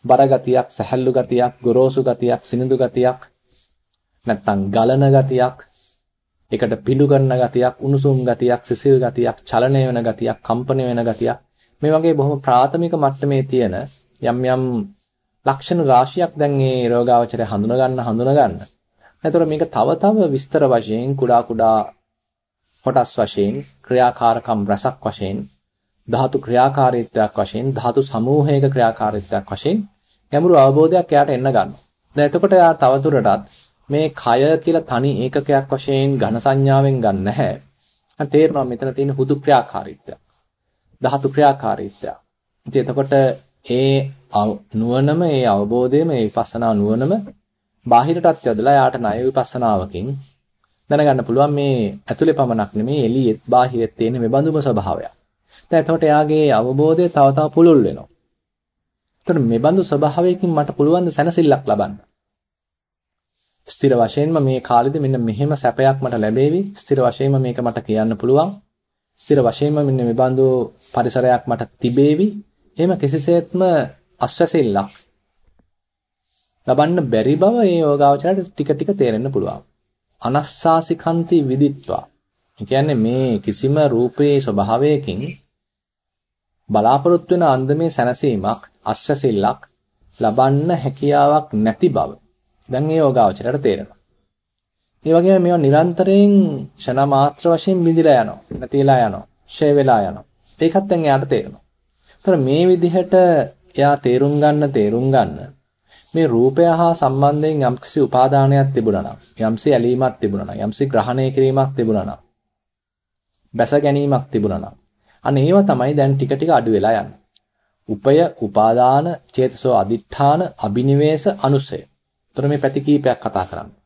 S1: බර ගතියක්, සැහැල්ලු ගතියක්, ගොරෝසු ගතියක්, සිනිඳු ගතියක්, නැත්තම් ගලන ගතියක්, එකට පිඬු කරන ගතියක්, උණුසුම් ගතියක්, සිසිල් ගතියක්, චලනය වෙන ගතියක්, කම්පන වෙන ගතියක් මේ වගේ බොහොම ප්‍රාථමික මට්ටමේ තියෙන යම් යම් ලක්ෂණ රාශියක් දැන් මේ රෝගාවචරය හඳුනා ගන්න හඳුනා ගන්න. එතකොට මේක තව තව විස්තර වශයෙන් කුඩා කුඩා කොටස් වශයෙන් ක්‍රියාකාරකම් රසක් වශයෙන් ධාතු ක්‍රියාකාරීත්වයක් වශයෙන් ධාතු සමූහයක ක්‍රියාකාරීත්වයක් වශයෙන් ගැඹුරු අවබෝධයක් එයාට එන්න ගන්නවා. දැන් එතකොට එයා තවදුරටත් මේ කය කියලා තනි ඒකකයක් වශයෙන් ඝන සංඥාවෙන් ගන්න නැහැ. තේරෙනවා මෙතන තියෙන හුදු ක්‍රියාකාරීත්වයක්. ධාතු ක්‍රියාකාරීත්වයක්. ඉතින් එතකොට ඒ නුවණම ඒ අවබෝධයම ඒ විපස්සනා නුවණම බාහිරටත් යදලා යාට ණය විපස්සනාවකින් දැනගන්න පුළුවන් මේ ඇතුලේ පමණක් නෙමේ එළියෙත් බාහිරෙත් තියෙන මේ බඳුම ස්වභාවයක්. දැන් එතකොට එයාගේ අවබෝධය තව තව පුළුල් වෙනවා. එතකොට මේ බඳු ස්වභාවයකින් මට පුළුවන් ද සැනසෙල්ලක් ලබන්න. ස්ථිර වශයෙන්ම මේ කාලෙදි මෙන්න මෙහෙම සැපයක් මට ලැබේවි. ස්ථිර වශයෙන්ම මේක මට කියන්න පුළුවන්. ස්ථිර වශයෙන්ම මෙන්න මේ බඳු පරිසරයක් මට තිබේවි. එහෙම කිසිසේත්ම අස්වැසිල්ලක් ලබන්න බැරි බව ඒ යෝගාවචරයට ටික ටික තේරෙන්න පුළුවන්. අනස්සාසිකන්ති විදිත්වා ඒ කියන්නේ මේ කිසිම රූපේ ස්වභාවයකින් බලාපොරොත්තු වෙන අන්දමේ සැනසීමක්, අස්සසිල්ලක් ලබන්න හැකියාවක් නැති බව. දැන් ඒ යෝගාවචරයට තේරෙනවා. ඒ වගේම මේවා නිරන්තරයෙන් ක්ෂණ මාත්‍ර වශයෙන් බිඳිලා යනවා. නැතිලා යනවා. ෂේ වෙලා යනවා. ඒකත් දැන් එයාට තේරෙනවා. ඒතර මේ විදිහට එයා තේරුම් ගන්න තේරුම් ගන්න මේ රූපය හා සම්බන්ධයෙන් යම්කිසි උපාදානයක් තිබුණා නම් යම්සි ඇලීමක් තිබුණා නම් යම්සි ග්‍රහණය කිරීමක් තිබුණා නම් බැස ගැනීමක් තිබුණා නම් අන්න ඒව තමයි දැන් ටික ටික අඩු වෙලා යන්නේ. උපය, උපාදාන, චේතසෝ අදිඨාන, අබිනිවේෂ, අනුසය. ତොර මේ පැති කීපයක් කතා කරන්නේ.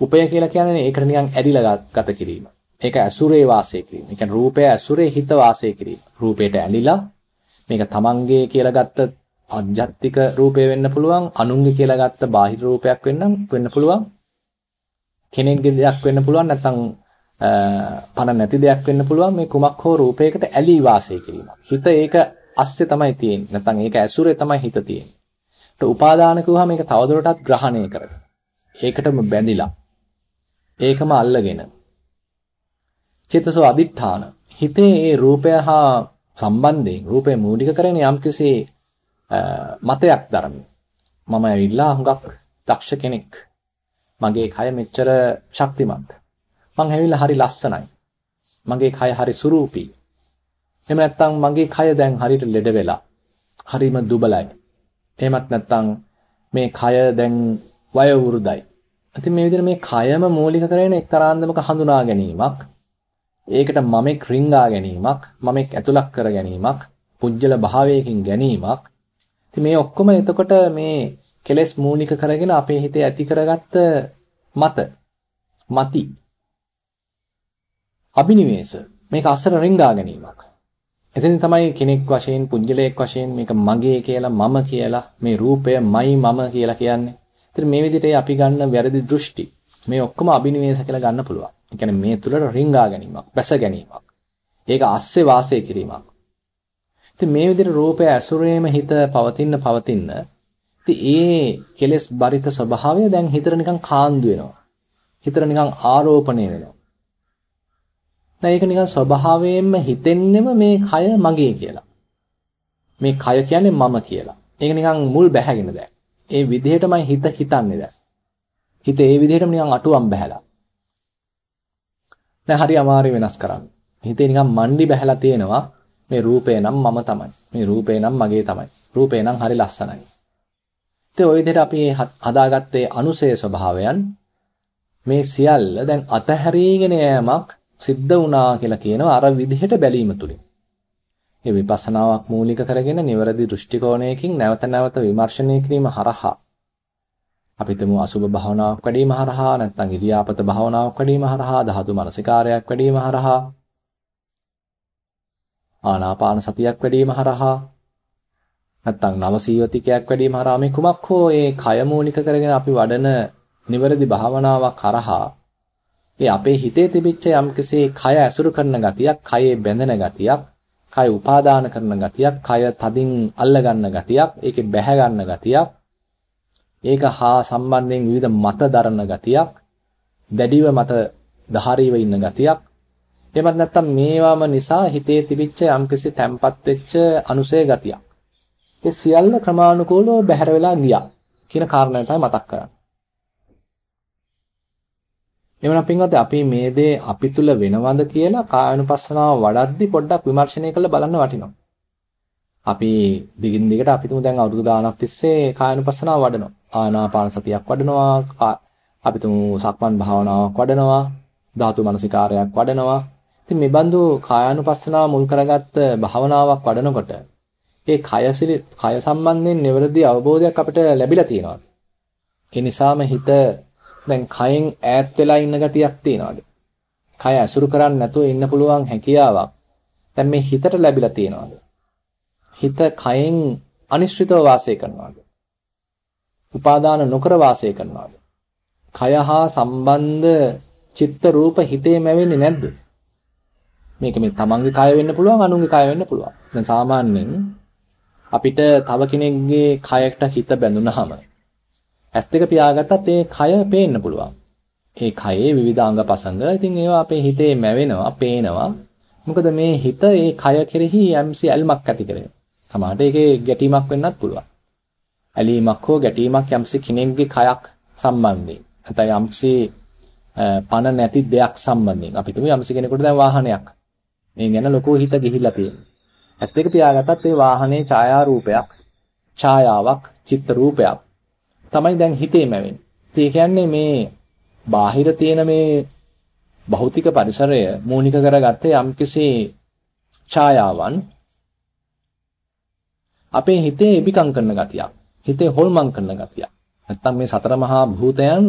S1: උපය කියලා කියන්නේ ඒකට නිකන් ඇදිලා ගත කිරීම. ඒක ඇසුරේ වාසය කිරීම. ඒ කියන්නේ රූපය ඇසුරේ හිත වාසය කිරීම. රූපයට ඇලිලා මේක තමන්ගේ කියලා ගත්ත අධ්‍යාත්මික රූපය වෙන්න පුළුවන්, අනුන්ගේ කියලා ගත්ත බාහිර රූපයක් වෙන්නම් වෙන්න පුළුවන්. කෙනෙක්ගේ දෙයක් වෙන්න පුළුවන් නැත්නම් පණ නැති දෙයක් වෙන්න පුළුවන් මේ කුමක් හෝ රූපයකට ඇලී වාසය කිරීම. හිත ඒක අස්සේ තමයි තියෙන්නේ. නැත්නම් ඒක ඇසුරේ තමයි හිත තියෙන්නේ. ඒට උපාදාන කිව්වහම මේක තවදුරටත් ග්‍රහණය කරගෙන. ඒකටම බැඳිලා. ඒකම අල්ලගෙන. චිත්තසෝ අදිඨාන. හිතේ ඒ රූපය හා සම්බන්ධයෙන් රූපය මූලික කරගෙන යම්කිසි මතයක් දරමින් මම ඇවිල්ලා හුඟක් දක්ෂ කෙනෙක්. මගේ කය මෙච්චර ශක්තිමත්. මං ඇවිල්ලා හරි ලස්සනයි. මගේ කය හරි සුරූපී. එහෙම නැත්නම් මගේ කය දැන් හරියට ලෙඩ වෙලා. හරිම දුබලයි. එහෙමත් නැත්නම් මේ කය දැන් වය වෘදයි. ඉතින් මේ විදිහට මේ කයම මූලික කරගෙන එක්තරාන්දමක හඳුනා ගැනීමක් ඒකට මමෙක් රිංගා ගැනීමක් මමෙක් ඇතුළක් කර ගැනීමක් පුජ්‍යල භාවයකින් ගැනීමක් ඉතින් මේ ඔක්කොම එතකොට මේ කෙලෙස් මූලික කරගෙන අපේ හිතේ ඇති කරගත්ත මත මති අබිනිවේෂ මේක අසර රිංගා ගැනීමක්. එතනින් තමයි කෙනෙක් වශයෙන් පුජ්‍යලයක් වශයෙන් මේක මගේ කියලා මම කියලා මේ රූපය මයි මම කියලා කියන්නේ. ඉතින් මේ විදිහට අපි ගන්න වැරදි දෘෂ්ටි මේ ඔක්කොම අබිනිවේෂ කියලා ගන්න පුළුවන්. ඒ කියන්නේ මේ තුලට රිංගා ගැනීමක්, බැස ගැනීමක්. ඒක ASCII වාසය කිරීමක්. ඉතින් මේ විදිහට රූපය ඇසුරේම හිත පවතින පවතින ඉතින් ඒ කෙලෙස් බරිත ස්වභාවය දැන් හිතට නිකන් කාන්දු වෙනවා. හිතට නිකන් ආරෝපණය වෙනවා. දැන් ඒක නිකන් ස්වභාවයෙන්ම හිතෙන්නෙම මේ කය මගේ කියලා. මේ කය කියන්නේ මම කියලා. ඒක නිකන් මුල් බැහැගෙන දැන්. ඒ විදිහටමයි හිත හිතන්නේ දැන්. හිත ඒ විදිහටම නිකන් අටුවම් බහැලා. දැන් හරි අමාරු වෙනස් කරන්න. හිතේ නිකන් මණ්ඩි බහැලා තියෙනවා. මේ රූපේ නම් මම තමයි. මේ රූපේ නම් මගේ තමයි. රූපේ නම් හරි ලස්සනයි. ඉතින් ওই විදිහට අපි හදාගත්තේ අනුසය ස්වභාවයන් මේ සියල්ල දැන් අතහැරීගෙන යෑමක් සිද්ධ වුණා කියලා කියනවා අර විදිහට බැලීම තුලින්. මේ විපස්සනාවක් මූලික කරගෙන නිවැරදි දෘෂ්ටි කෝණයකින් නැවත නැවත විමර්ශනය කිරීම හරහා අපි තුමු අසුබ භාවනාවක් වැඩිම හරහා නැත්නම් ඉරියාපත භාවනාවක් වැඩිම හරහා ධාතු මනසිකාරයක් වැඩිම හරහා ආනාපාන සතියක් වැඩිම හරහා නැත්නම් නවසීවතිකයක් වැඩිම හරහා මේ කුමක් හෝ ඒ කය මූලික කරගෙන අපි වඩන නිවැරදි භාවනාවක් කරහා ඒ අපේ හිතේ තිබිච්ච යම්කිසි කය ඇසුරු කරන ගතියක්, කයේ බැඳෙන ගතියක්, කය උපාදාන කරන ගතියක්, කය තදින් අල්ල ගන්න ගතියක්, ඒකේ බැහැ ගන්න ගතියක්, ඒක හා සම්බන්ධයෙන් විවිධ මත දරන ගතියක්, දැඩිව මත ධාරීව ඉන්න ගතියක්. එහෙමත් නැත්නම් මේවාම නිසා හිතේ තිබිච්ච යම්කිසි තැම්පත් වෙච්ච අනුසය ගතියක්. ඒ සියල්ල ක්‍රමානුකූලව බැහැර වෙලා ගියා කියන කාරණය තමයි මතක් කරන්නේ. එවනම් පින්වත් අපි මේ දේ අපි තුල වෙනවද කියලා කායනුපස්සනාව වඩද්දි පොඩ්ඩක් විමර්ශනය කරලා බලන්න වටිනවා. අපි දිගින් දිගට අපි තුමු දැන් අවුරුදු ගාණක් තිස්සේ කායනුපස්සනාව වඩනවා. ආනාපාන සතියක් වඩනවා. අපි තුමු සක්මන් භාවනාවක් වඩනවා. ධාතු මනසිකාරයක් වඩනවා. ඉතින් මේ බඳු කායනුපස්සනාව මුල් කරගත්ත භාවනාවක් වඩනකොට ඒ කය කය සම්බන්ධයෙන් නිවැරදි අවබෝධයක් අපිට ලැබිලා තියෙනවා. ඒ නිසාම හිත දැන් කයෙන් ඈත් වෙලා ඉන්න ගතියක් තියනවාද? කය ඇසුරු කරන්නේ නැතුව ඉන්න පුළුවන් හැකියාවක් දැන් මේ හිතට ලැබිලා තියෙනවාද? හිත කයෙන් අනිශ්චිතව වාසය කරනවාද? උපාදාන නොකර වාසය කරනවාද? කය හා සම්බන්ධ චිත්ත රූප හිතේම වෙන්නේ නැද්ද? මේක මේ තමන්ගේ කය වෙන්න පුළුවන් අනුන්ගේ කය වෙන්න පුළුවන්. දැන් සාමාන්‍යයෙන් අපිට තව කෙනෙක්ගේ කයකට හිත බැඳුනහම ඇස් දෙක පියාගත්තත් ඒ කය පේන්න පුළුවන්. ඒ කයේ විවිධ අංගපසංග. ඉතින් ඒවා අපේ හිතේ මැවෙනවා, පේනවා. මොකද මේ හිත ඒ කය කෙරෙහි යම්සි ඇල්මක් ඇති කරගෙන. සමහරට ඒකේ ගැටීමක් වෙන්නත් පුළුවන්. ඇලීමක් හෝ ගැටීමක් යම්සි කෙනෙක්ගේ කයක් සම්බන්ධයෙන්. නැත්නම් යම්සි පණ නැති දෙයක් සම්බන්ධයෙන්. අපි තුමු යම්සි කෙනෙකුට දැන් වාහනයක්. මේ ගැන ලොකු හිත ගිහිල්ලා තියෙනවා. ඇස් දෙක පියාගත්තත් ඒ වාහනේ ඡායා රූපයක්, ඡායාවක්, චිත්‍ර රූපයක් තමයි දැන් හිතේම වෙන්නේ. ඒ කියන්නේ මේ බාහිර තියෙන මේ භෞතික පරිසරය මූලික කරගත්තේ යම්කිසි ඡායාවන් අපේ හිතේ ඉබිකම් කරන ගතියක්. හිතේ හොල්මන් කරන ගතියක්. නැත්තම් මේ සතර මහා භූතයන්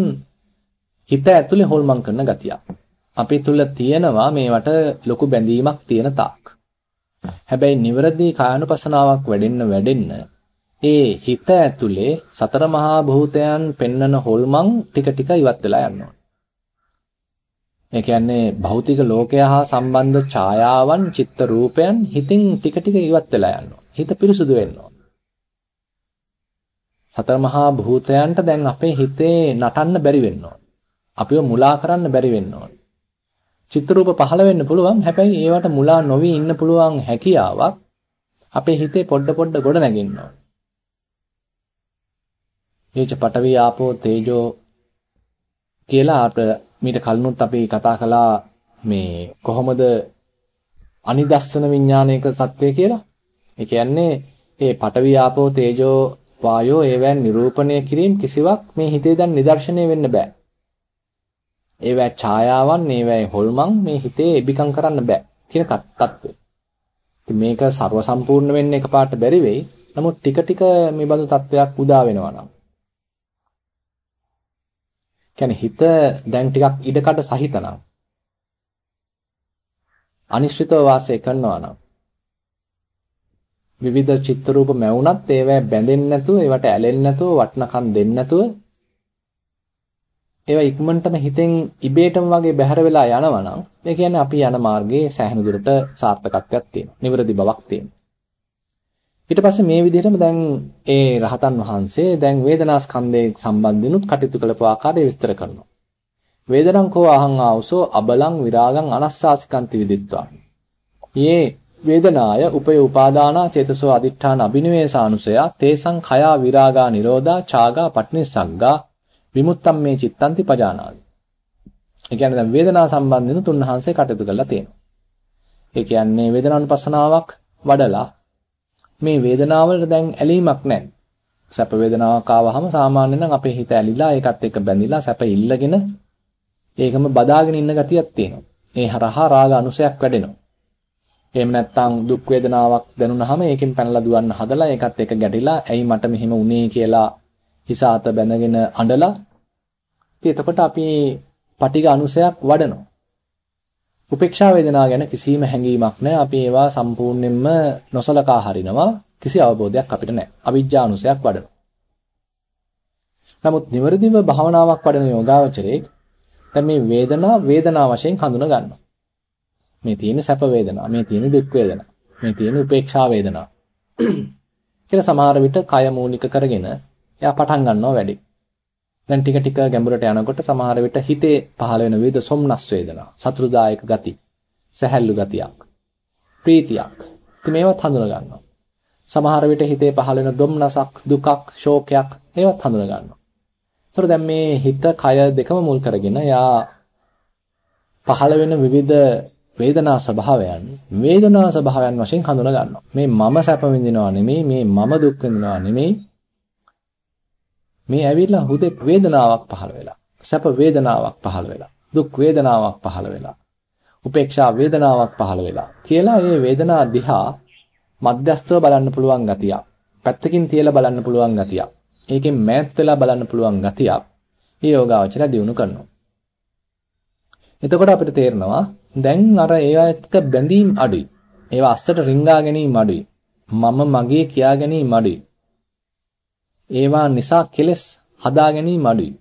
S1: හිත ඇතුලේ හොල්මන් කරන ගතියක්. අපි තුල තියෙනවා මේවට ලොකු බැඳීමක් තියෙන තාක්. හැබැයි නිවැරදි කායනුපසනාවක් වැඩෙන්න වැඩෙන්න ඒ හිත ඇතුලේ සතර මහා භූතයන් පෙන්නන හොල්මන් ටික ටික ඉවත් වෙලා යනවා. ඒ කියන්නේ භෞතික ලෝකය හා සම්බන්ධ ඡායාවන් චිත්ත රූපයන් හිතින් ටික ටික ඉවත් වෙලා යනවා. හිත පිරිසුදු වෙනවා. සතර මහා භූතයන්ට දැන් අපේ හිතේ නටන්න බැරි වෙනවා. අපිව මුලා කරන්න බැරි වෙනවා. චිත්‍ර රූප පහළ වෙන්න පුළුවන්. හැබැයි ඒවට මුලා නොවි ඉන්න පුළුවන් හැකියාවක් අපේ හිතේ පොඩ පොඩ ගොඩ නැගෙනවා. ඒච පඨවි ආපෝ තේජෝ කියලා අප මීට කලිනුත් අපි කතා කළා මේ කොහොමද අනිදස්සන විඥානයක සත්‍යය කියලා. ඒ කියන්නේ මේ පඨවි ආපෝ තේජෝ වායෝ ඒවැන් නිරූපණය කිරීම කිසිවක් මේ හිතේ දැන් නිදර්ශනය වෙන්න බෑ. ඒවැ ඡායාවන් ඒවැ හොල්මන් මේ හිතේ එබිකම් කරන්න බෑ කියන තත්ත්වය. ඉතින් මේක ਸਰව සම්පූර්ණ වෙන්න එකපාරට බැරි වෙයි. නමුත් ටික ටික මේ බඳු තත්ත්වයක් උදා වෙනවා නම් කියන්නේ හිත දැන් ටිකක් ඉඩකඩ සහිතනම් අනිශ්චිතව වාසය කරනවා නම් විවිධ චිත්‍ර රූප මැවුනත් ඒවා බැඳෙන්නේ නැතුව ඒවට ඇලෙන්නේ නැතුව වටනකම් දෙන්නේ නැතුව ඒවා ඉක්මනටම හිතෙන් ඉබේටම වගේ බැහැර වෙලා යනවා නම් ඒ කියන්නේ අපි යන මාර්ගයේ සෑහෙන දුරට සාර්ථකත්වයක් තියෙනවා. නිවැරදි බවක් තියෙනවා. ඊට පස්සේ මේ විදිහටම දැන් ඒ රහතන් වහන්සේ දැන් වේදනා ස්කන්ධයේ සම්බන්ධිනුත් කටයුතු කළපු ආකාරය විස්තර කරනවා. වේදනං කෝ අහං ආවසෝ අබලං විරාගං අනස්සාසිකන්ති විදිත්වා. යේ වේදනාය උපය උපාදානා චේතසෝ අදිඨාන අබිනිවේසානුසය තේසං khයා විරාගා නිරෝධා ඡාගා පට්නිසග්ගා විමුත්තම් මේ චිත්තන්ති පජානාති. ඒ කියන්නේ දැන් වේදනා සම්බන්ධිනුත් උන්වහන්සේ කටයුතු කරලා තියෙනවා. ඒ කියන්නේ වේදනානුපස්සනාවක් වඩලා මේ වේදනාවලට දැන් ඇලීමක් නැහැ. සැප වේදනාවක් ආවහම සාමාන්‍යයෙන් නම් අපේ හිත ඇලිලා ඒකත් එක්ක බැඳිලා සැප ඉල්ලගෙන ඒකම බදාගෙන ඉන්න ගතියක් තියෙනවා. ඒ හරහා රාග අනුසයක් වැඩෙනවා. එහෙම නැත්නම් දුක් වේදනාවක් දැනුණාම ඒකෙන් පැනලා දුවන්න හදලා ඒකත් එක්ක ගැටිලා ඇයි මට මෙහෙම වුනේ කියලා හිස අත බැඳගෙන අඬලා ඉතින් එතකොට අපි පටිඝ අනුසයක් වඩනවා. උපේක්ෂා වේදනා ගැන කිසිම හැඟීමක් නැහැ. අපි ඒවා සම්පූර්ණයෙන්ම නොසලකා හරිනවා. කිසි අවබෝධයක් අපිට නැහැ. අවිජ්ජානුසයක් වඩනවා. නමුත් නිවර්දිව භාවනාවක් වඩන යෝගාවචරයේ දැන් මේ වේදනා වේදනා වශයෙන් හඳුන ගන්නවා. මේ තියෙන සැප වේදනා, මේ තියෙන දුක් වේදනා, මේ තියෙන උපේක්ෂා වේදනා. කියලා සමහර විට කය මූලික කරගෙන එයා පටන් ගන්නවා වැඩි. දැන් ටික ටික ගැඹුරට යනකොට සමහර විට හිතේ පහළ වෙන විවිධ සොම්නස් වේදනා, සතුටුදායක ගති, සැහැල්ලු ගතියක්, ප්‍රීතියක්. ඉතින් මේවත් හඳුන ගන්නවා. සමහර විට හිතේ පහළ වෙන දුම්නසක්, දුකක්, ශෝකයක් ඒවත් හඳුන ගන්නවා. ඒතර දැන් මේ හිත, කය දෙකම මුල් කරගෙන යා පහළ වෙන විවිධ වේදනා ස්වභාවයන් වේදනා ස්වභාවයන් වශයෙන් හඳුන ගන්නවා. මේ මම සැප විඳිනවා නෙමෙයි, මේ මම දුක් විඳිනවා නෙමෙයි, මේ ඇවිල්ලා හුදෙක් වේදනාවක් පහළ වෙලා සැප වේදනාවක් පහළ වෙලා දුක් වේදනාවක් පහළ වෙලා උපේක්ෂා වේදනාවක් පහළ වෙලා කියලා මේ වේදනා දිහා මධ්‍යස්තව බලන්න පුළුවන් ගතියක් පැත්තකින් තියලා බලන්න පුළුවන් ගතියක් ඒකෙන් මෑත් වෙලා බලන්න පුළුවන් ගතියක් මේ යෝගාවචරය දිනු කරනවා. එතකොට අපිට තේරෙනවා දැන් අර ඒවා එක්ක බැඳීම් අඩුයි. ඒවා අස්සට රිංගා ගැනීම අඩුයි. මම මගේ කියා ගැනීම අඩුයි. ඒවා නිසා කෙලස් හදා ගැනීම අඩුයි.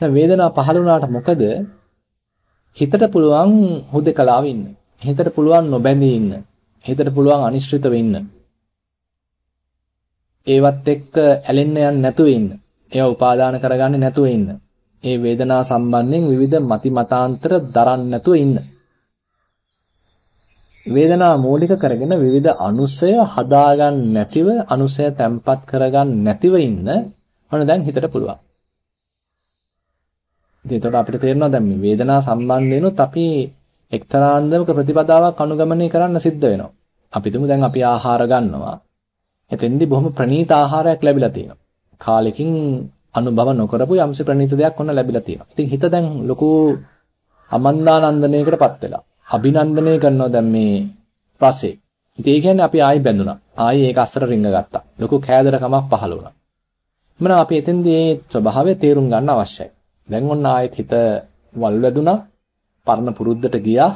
S1: දැන් වේදනාව පහළ වුණාට මොකද? හිතට පුළුවන් හුදකලාව ඉන්න. හිතට පුළුවන් නොබැඳී ඉන්න. හිතට පුළුවන් අනිශ්චිතව ඉන්න. ඒවත් එක්ක ඇලෙන්න යන්න නැතුව ඉන්න. ඒවා උපාදාන කරගන්නේ නැතුව ඉන්න. ඒ වේදනා සම්බන්ධයෙන් විවිධ මති මතාන්තර දරන්න නැතුව ඉන්න. වේදනා මූලික කරගෙන විවිධ අනුසය හදාගන්න නැතිව අනුසය තැම්පත් කරගන්න නැතිව ඉන්න ඔන්න දැන් හිතට පුළුවන්. ඉතින් එතකොට අපිට තේරෙනවා දැන් මේ වේදනා සම්බන්ධයෙන්ුත් අපි එක්තරා අන්දමක ප්‍රතිපදාවක් අනුගමනය කරන්න සිද්ධ වෙනවා. අපි තුමු දැන් අපි ආහාර ගන්නවා. එතෙන්දී බොහොම ප්‍රණීත ආහාරයක් ලැබිලා තියෙනවා. කාලෙකින් අනුභව නොකරපු යම්සි ප්‍රණීත දෙයක් ඔන්න ලැබිලා තියෙනවා. ඉතින් හිත දැන් ලොකු අමන්දානන්දනයකටපත් වෙලා. අභිනන්දනය කරනවා දැන් මේ රසේ. ඉතින් ඒ කියන්නේ අපි ආයි බැඳුනා. ආයි ඒක අස්සර රිංග ගත්තා. ලොකු කෑදරකමක් පහළ වුණා. එමනම් අපි එතෙන්දී මේ ස්වභාවය තේරුම් ගන්න අවශ්‍යයි. දැන් ඔන්න ආයෙත් හිත වල් වැදුනා. පරණ පුරුද්දට ගියා.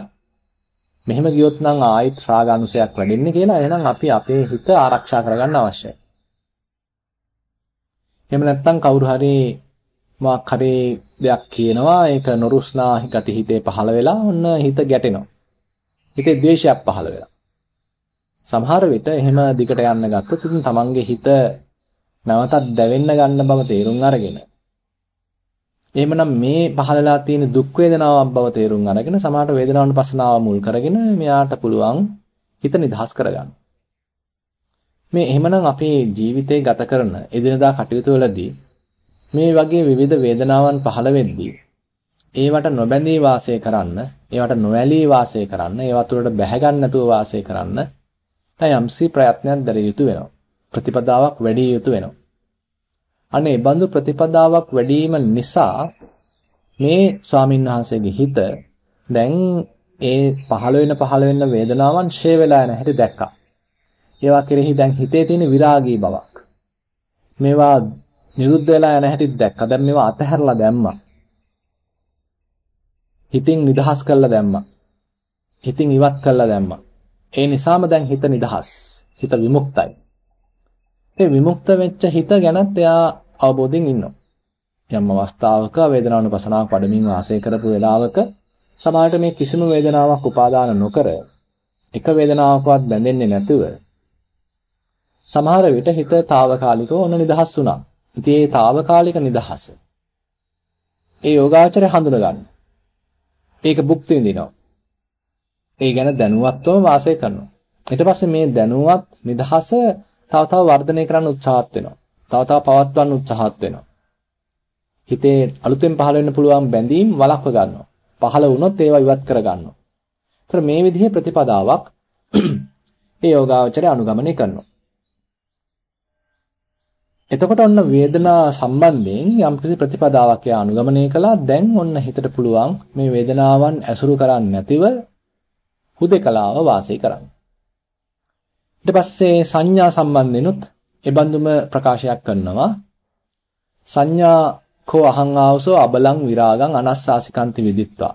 S1: මෙහෙම ගියොත් නම් ආයෙත් රාගානුසයක් වැඩෙන්නේ කියලා එහෙනම් අපි අපේ හිත ආරක්ෂා කරගන්න අවශ්‍යයි. එහෙම නැත්නම් කවුරු හරි මොකක් හරි දෙයක් කියනවා ඒක නොරුස්නා ගති හිතේ පහළ වෙලා ඔන්න හිත ගැටෙනවා. හිතේ ද්වේෂයක් පහළ වෙලා. සමහර විට එහෙම දිගට යන්න ගත්තොත් ඉතින් තමන්ගේ හිත නැවතත් දැවෙන්න ගන්න බව තේරුම් අරගෙන එහෙමනම් මේ පහළලා තියෙන දුක් වේදනාවක් බව තේරුම් අරගෙන සමහරට වේදනාවන් පසනාව මුල් කරගෙන මෙයාට පුළුවන් හිත නිදහස් කරගන්න. මේ එහෙමනම් අපේ ජීවිතේ ගත කරන එදිනදා කටයුතු වලදී මේ වගේ විවිධ වේදනාවන් පහළ වෙද්දී ඒවට නොබැඳී වාසය කරන්න, ඒවට නොඇලී වාසය කරන්න, ඒවා තුළට බැහැ ගන්න නැතුව වාසය කරන්න යම්සි ප්‍රයත්නයක් දැරිය යුතු වෙනවා. ප්‍රතිපදාවක් වැඩි යුතු වෙනවා. අනේ බඳු ප්‍රතිපදාවක් වැඩිම නිසා මේ ස්වාමින් වහන්සේගේ හිත දැන් ඒ පහළ වෙන පහළ වෙන වේදනාවන් ෂේ වෙලා යන හැටි දැක්කා. ඒවා කෙරෙහි දැන් හිතේ තියෙන විරාගී බවක්. මේවා නිරුද්ධ වෙලා යන හැටි දැක්කා. දැන් මේවා අතහැරලා දැම්මා. හිතින් නිදහස් කරලා දැම්මා. හිතින් ඉවත් කරලා දැම්මා. ඒ නිසාම දැන් හිත නිදහස්. හිත විමුක්තයි. ඒ විමුක්ත වෙච්ච හිත ගැනත් එයා අවබෝධයෙන් ඉන්නවා. යම් අවස්ථාවක වේදනානුපසනාවක් වඩමින් වාසය කරපු වෙලාවක සමහරට මේ කිසිම වේදනාවක් උපාදාන නොකර එක වේදනාවකවත් බැඳෙන්නේ නැතුව සමහර විට හිත తాවකාලිකව ඔන්න නිදහස් වුණා. ඉතින් මේ తాවකාලික නිදහස ඒ යෝගාචරය හඳුන ගන්න. ඒක භුක්ති විඳිනවා. ඒ ගැන දැනුවත්වම වාසය කරනවා. ඊට පස්සේ මේ දැනුවත් නිදහස තව තව වර්ධනය කරන්න උත්සාහත් වෙනවා. තව තව පවත්වන්න උත්සාහත් වෙනවා. හිතේ අලුතෙන් පහළ වෙන්න පුළුවන් බැඳීම් වළක්ව ගන්නවා. පහළ වුණොත් ඒවා ඉවත් කර ගන්නවා. ඒතර මේ විදිහේ ප්‍රතිපදාවක් ඒ යෝගාවචරය අනුගමනය කරනවා. එතකොට ඔන්න වේදනා සම්බන්ධයෙන් යම්කිසි ප්‍රතිපදාවක් යා අනුගමනය කළා දැන් ඔන්න හිතට පුළුවන් මේ වේදනාවන් ඇසුරු කරන්නේ නැතිව හුදකලාව වාසය කරන්න. ඊට පස්සේ සංඥා සම්බන්ධෙනුත් එබඳුම ප්‍රකාශයක් කරනවා. සංඥා කෝ අහං ආවසෝ අබලං විරාගං අනස්සාසිකන්ති විදිත්වා.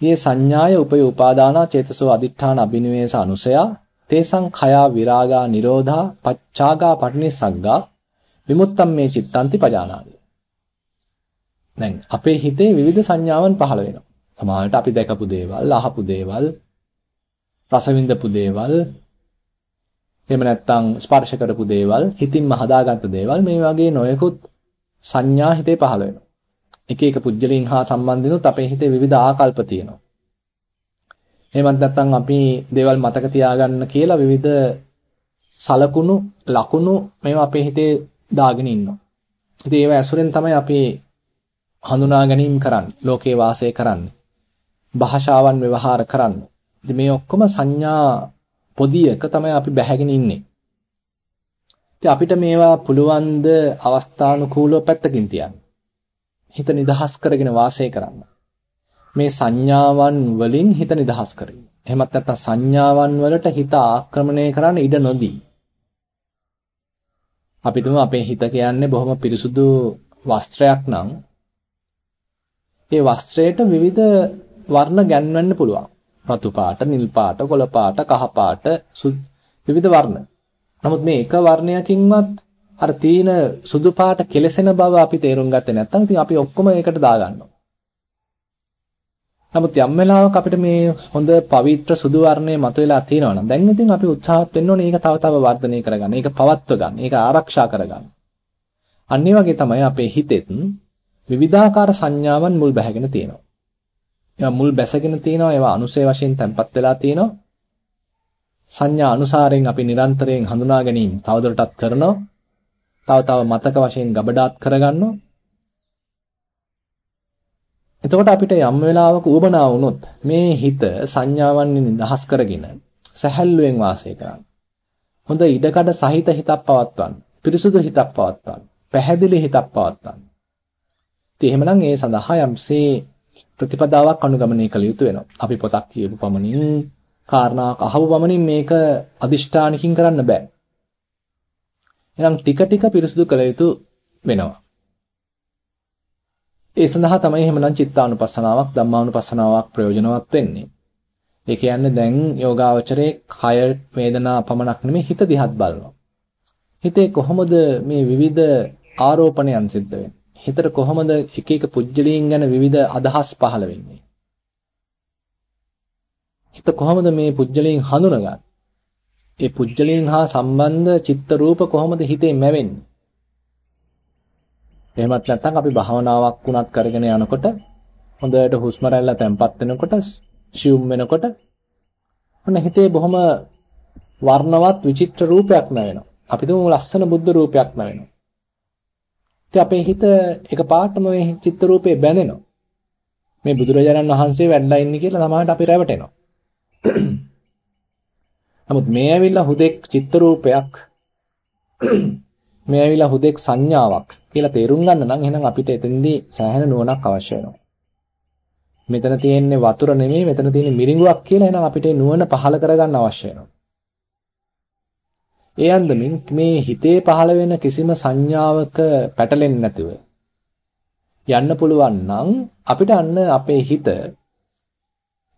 S1: යේ සංඥාය උපය උපාදානා චේතසෝ අදිඨාන අබිනිවේස අනුසයා තේසං khයා විරාගා නිරෝධා පච්චාගා පටිනිසග්ගා විමුත්තම් මේ චිත්තන්ති පජානාති. දැන් අපේ හිතේ විවිධ සංඥාවන් පහළ වෙනවා. සමහරවිට අපි දැකපු දේවල්, අහපු දේවල්, රස විඳපු දේවල්, එහෙම නැත්නම් ස්පර්ශ කරපු දේවල්, හිතින්ම හදාගත්ත දේවල් මේ වගේ නොයෙකුත් සංඥා හිතේ පහළ වෙනවා. එක එක පුජ්‍යලින් හා සම්බන්ධිනුත් අපේ හිතේ විවිධ ආකල්ප තියෙනවා. එහෙමත් නැත්නම් අපි දේවල් මතක තියාගන්න කියලා විවිධ සලකුණු ලකුණු මේවා අපේ හිතේ දාගෙන ඉන්නවා. ඉතින් ඒවා ඇසුරෙන් තමයි අපි හඳුනා ගැනීම කරන්නේ. ලෝකේ වාසය කරන්නේ. භාෂාවන් ව්‍යවහාර කරන්නේ. ඉතින් මේ ඔක්කොම සංඥා පොදියක තමයි අපි බැහැගෙන ඉන්නේ. ඉතින් අපිට මේවා පුළුවන් ද අවස්ථානුකූලව පැත්තකින් තියන්න. හිත නිදහස් කරගෙන වාසය කරන්න. මේ සංඥාවන් වලින් හිත නිදහස් කරගන්න. එහෙමත් නැත්නම් සංඥාවන් වලට හිත ආක්‍රමණය කරන්න ඉඩ නොදී. අපි තුමු අපේ හිත කියන්නේ බොහොම පිරිසුදු වස්ත්‍රයක් නම් ඒ වස්ත්‍රයට විවිධ වර්ණ ගැන්වෙන්න පුළුවන්. රතු පාට, නිල් පාට, කොළ පාට, කහ පාට, විවිධ වර්ණ. නමුත් මේ එක වර්ණයකින්වත් අර තීන සුදු පාට කෙලසෙන බව අපි තේරුම් ගත්තේ නැත්නම් ඉතින් අපි ඔක්කොම ඒකට දාගන්නවා. නමුත් යම් වෙලාවක අපිට මේ හොඳ පවිත්‍ර සුදු වර්ණය මතුවලා තියෙනවා නම් දැන් ඉතින් අපි උත්සාහත් වෙන්න ඕනේ ඒක තව තව වර්ධනය කරගන්න. ඒක පවත්ව ගන්න. ඒක ආරක්ෂා කරගන්න. අන්න වගේ තමයි අපේ හිතෙත් විවිධාකාර සංඥාවන් මුල් බැහැගෙන තියෙනවා. ඒවා මුල් බැසගෙන තියෙනවා ඒවා අනුසය වශයෙන් තැම්පත් වෙලා තියෙනවා. සංඥා අනුසාරයෙන් අපි නිරන්තරයෙන් හඳුනා ගැනීම තවදුරටත් කරනවා. තව තව මතක වශයෙන් ගබඩාත් කරගන්නවා. එතකොට අපිට යම් වෙලාවක උවමනා වුණොත් මේ හිත සංඥාවන් නිදහස් කරගෙන සැහැල්ලුවෙන් වාසය කරන්න. හොඳ ඉඩකඩ සහිත හිතක් පවත්වන්න. පිරිසුදු හිතක් පවත්වන්න. පැහැදිලි හිතක් පවත්වන්න. ඉතින් එහෙමනම් ඒ සඳහා යම්සේ ප්‍රතිපදාවක් අනුගමනය කළ යුතු වෙනවා. අපි පොතක් කියපු පමණින් කාරණාවක් අහපු පමණින් මේක අදිෂ්ඨානකින් කරන්න බෑ. එහෙනම් ටික ටික පිරිසුදු කළ යුතු වෙනවා. ඒ සඳහා තමයි එහෙමනම් චිත්තානුපස්සනාවක් ධම්මානුපස්සනාවක් ප්‍රයෝජනවත් වෙන්නේ. ඒ කියන්නේ දැන් යෝගාවචරයේ කය වේදනා පමණක් නෙමෙයි හිත දිහත් බලනවා. හිතේ කොහොමද මේ විවිධ ආරෝපණයන් සිද්ධ වෙන්නේ? හිතට කොහොමද එක එක පුජ්‍යලීන් ගැන විවිධ අදහස් පහළ වෙන්නේ? හිත කොහොමද මේ පුජ්‍යලීන් හඳුනගන්නේ? ඒ පුජ්‍යලීන් හා සම්බන්ධ චිත්ත රූප කොහොමද හිතේ මැවෙන්නේ? එහෙමත් නැත්නම් අපි භාවනාවක් වුණත් කරගෙන යනකොට හොඳට හුස්ම රැල්ල තැම්පත් වෙනකොට සියුම් වෙනකොට ඔන්න හිතේ බොහොම වර්ණවත් විචිත්‍ර රූපයක් නැවෙනවා. අපි දුමු ලස්සන බුද්ධ රූපයක් නැවෙනවා. ඉතින් අපේ හිත එකපාරටම මේ චිත්‍ර රූපේ බැඳෙනවා. මේ බුදුරජාණන් වහන්සේ වැඩලා ඉන්නේ කියලා සමහරට අපි රැවටෙනවා. නමුත් මේ ඇවිල්ලා හුදෙක් චිත්‍ර රූපයක් මේ ඇවිල්ලා හුදෙක් සංඥාවක් කියලා තේරුම් ගන්න නම් එහෙනම් අපිට එතෙන්දී සෑහෙන නුවණක් අවශ්‍ය වෙනවා. මෙතන තියෙන්නේ වතුර නෙමෙයි මෙතන තියෙන්නේ මිරිඟුවක් කියලා එහෙනම් අපිට නුවණ පහල කරගන්න අවශ්‍ය වෙනවා. ඒ අන්දමින් මේ හිතේ පහළ වෙන කිසිම සංඥාවක පැටලෙන්නේ නැතුව යන්න පුළුවන් නම් අපිට අන්න අපේ හිත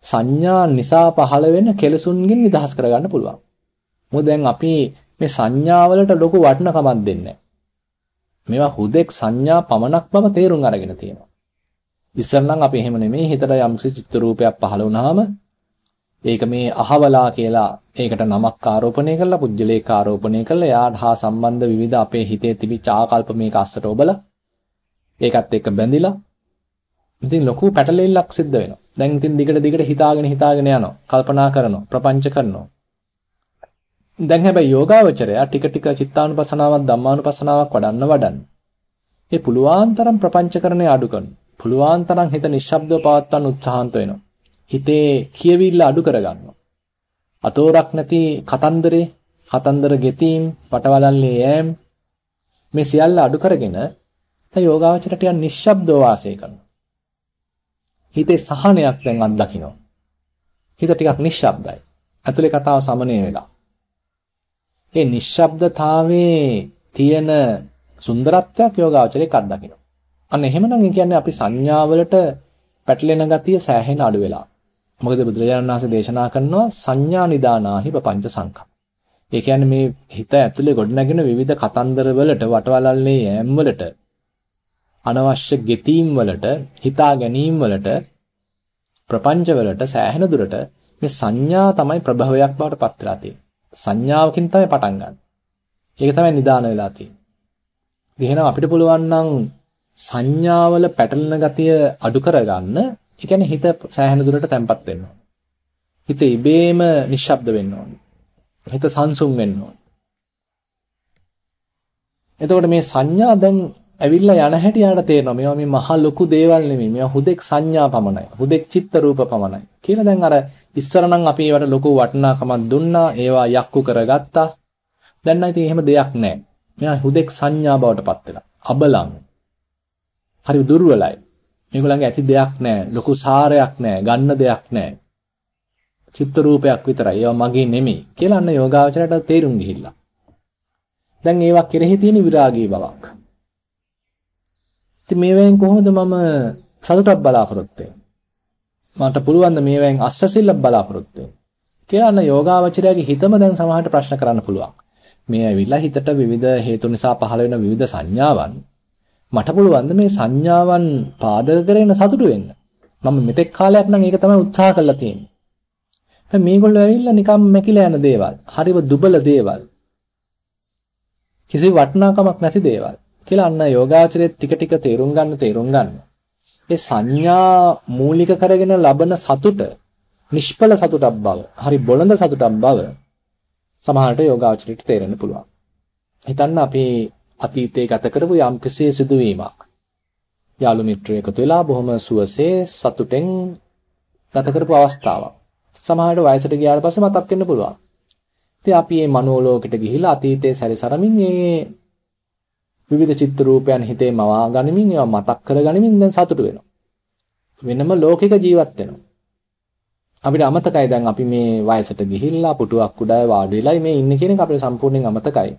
S1: සංඥා නිසා පහළ වෙන කෙලසුන්ගෙන් නිදහස් කරගන්න පුළුවන්. මොකද දැන් අපි මේ සංඥාවලට ලොකු වටිනකමක් දෙන්නේ මේවා හුදෙක් සංඥා පමණක් බව තේරුම් අරගෙන තියෙනවා. ඉස්සර නම් අපි එහෙම නෙමෙයි හිතට යම්කිසි චිත්ත රූපයක් පහළ වුණාම ඒක මේ අහවලා කියලා ඒකට නමක් ආරෝපණය කරලා පුජ්‍යලේක ආරෝපණය කරලා එයාට හා සම්බන්ධ විවිධ අපේ හිතේ තිබිච්ච ආකල්ප මේක අස්සට ඔබලා ඒකත් එක්ක බැඳිලා ඉතින් ලොකු පැටලෙල්ලක් සිද්ධ වෙනවා. දැන් ඉතින් දිගට දිගට හිතාගෙන හිතාගෙන යනවා. කල්පනා කරනවා. ප්‍රපංච කරනවා. දැන් හැබැයි යෝගාවචරය ටික ටික චිත්තානුපසනාවක් ධම්මානුපසනාවක් වඩන්න වඩන්න. ඒ පුළුවන් තරම් ප්‍රපංචකරණය අඩු කරනවා. පුළුවන් තරම් හිත නිශ්ශබ්දව පවත්වන්න උත්සාහන්ත වෙනවා. හිතේ කියවිල්ල අඩු කරගන්නවා. අතෝරක් නැති කතන්දරේ, කතන්දර ගෙතීම්, පටවලල්ලේ යෑම් මේ සියල්ල අඩු කරගෙන දැන් යෝගාවචරයට ටිකක් නිශ්ශබ්දව වාසය කරනවා. හිතේ සහනයක් දැන් අත්දකින්නවා. හිත ටිකක් නිශ්ශබ්දයි. ඇතුලේ කතාව සමනය වෙලා. ඒ නිශ්ශබ්දතාවයේ තියෙන සුන්දරත්වයක් යෝගාවචරයේ අත්දකින්නවා. අන්න එහෙමනම් ඒ කියන්නේ අපි සංඥාවලට පැටලෙන ගතිය සෑහෙන අඩු වෙලා. මොකද බුදුරජාණන් වහන්සේ දේශනා කරනවා සංඥා නිදානාහි පపంచ සංඛම්. ඒ කියන්නේ මේ හිත ඇතුලේ ගොඩනැගෙන විවිධ කතන්දර වලට වටවලල්ලේ යෑම් වලට අනවශ්‍ය ගෙතීම් වලට හිතා ගැනීම් වලට ප්‍රපංච වලට සෑහෙන දුරට මේ සංඥා තමයි ප්‍රභවයක් බවට පත් වෙලා තියෙන්නේ. සංඥාවකින් තමයි පටන් ගන්න. ඒක තමයි නිදාන වෙලා තියෙන්නේ. එහෙනම් අපිට පුළුවන් නම් සංඥාවල පැටලෙන ගතිය අඩු කරගන්න, ඒ කියන්නේ හිත සෑහෙන දුරට තැම්පත් වෙන්න ඕනේ. හිත ඉබේම නිශ්ශබ්ද වෙන්න ඕනේ. හිත සංසුන් වෙන්න ඕනේ. එතකොට මේ සංඥා දැන් ඇවිල්ලා යන හැටි යාට තේරෙනවා. මේවා මේ මහ ලොකු දේවල් නෙමෙයි. මේවා හුදෙක් සංඥා පමණයි. හුදෙක් චිත්ත රූප පමණයි. කියලා දැන් අර ඉස්සර නම් අපි ඒවට ලොකු වටිනාකමක් දුන්නා. ඒවා යක්කු කරගත්තා. දැන් නම් ඉතින් එහෙම දෙයක් නැහැ. මේවා හුදෙක් සංඥා බවට පත් වෙලා. අබලන්. හරි දුර්වලයි. මේගොල්ලන්ගේ ඇති දෙයක් නැහැ. ලොකු සාරයක් නැහැ. ගන්න දෙයක් නැහැ. චිත්ත රූපයක් විතරයි. ඒවා මගේ නෙමෙයි කියලා අන්න යෝගාවචරයට තේරුම් ගිහිල්ලා. දැන් ඒවා කෙරෙහි තියෙන විරාගී බවක්. ඉතින් මේවෙන් කොහොමද මම සතුටක් බලාපොරොත්තු මට පුළුවන් ද මේවෙන් අස්වැසිල්ලක් බලාපොරොත්තු වෙන්න? කියලා අන්න යෝගාවචරයාගේ හිතම දැන් සමහරට ප්‍රශ්න කරන්න පුළුවන්. මේ ඇවිල්ලා හිතට විවිධ හේතු නිසා පහළ වෙන විවිධ සංඥාවන් මට පුළුවන් මේ සංඥාවන් පාදක කරගෙන සතුටු වෙන්න. මම මෙතෙක් කාලයක් නම් ඒක තමයි උත්සාහ කරලා තියෙන්නේ. දැන් මේගොල්ලෝ ඇවිල්ලා නිකම් මැකිලා යන දේවල්, හරිව දුබල දේවල්. කිසි වටිනාකමක් නැති දේවල්. කියලා අන්න යෝගාචරයේ ටික ටික තේරුම් ගන්න තේරුම් ගන්න. ඒ සංඥා මූලික කරගෙන ලබන සතුට නිෂ්පල සතුටක් බව, හරි බොළඳ සතුටක් බව සමහරට යෝගාචරයට තේරෙන්න පුළුවන්. හිතන්න අපි අතීතයේ ගත කරපු යම්කිසි සිදුවීමක්. යාළු මිත්‍රයෙක් එකතු වෙලා බොහොම සුවසේ සතුටෙන් ගත කරපු අවස්ථාවක්. සමහරට වයසට ගියාට පස්සේ මතක් වෙන්න පුළුවන්. ඉතින් අපි මේ මනෝලෝකෙට ගිහිලා අතීතයේ සැරිසරමින් මේ විවිධ චිත්‍ර රූපයන් හිතේ මවා ගනිමින් ඒවා මතක් කර ගනිමින් දැන් සතුට වෙනවා. වෙනම ලෝකික ජීවත් වෙනවා. අපිට අමතකයි දැන් අපි මේ වයසට ගිහිල්ලා පුටුවක් උඩ වාඩි වෙලා මේ ඉන්නේ කියන එක අපිට සම්පූර්ණයෙන් අමතකයි.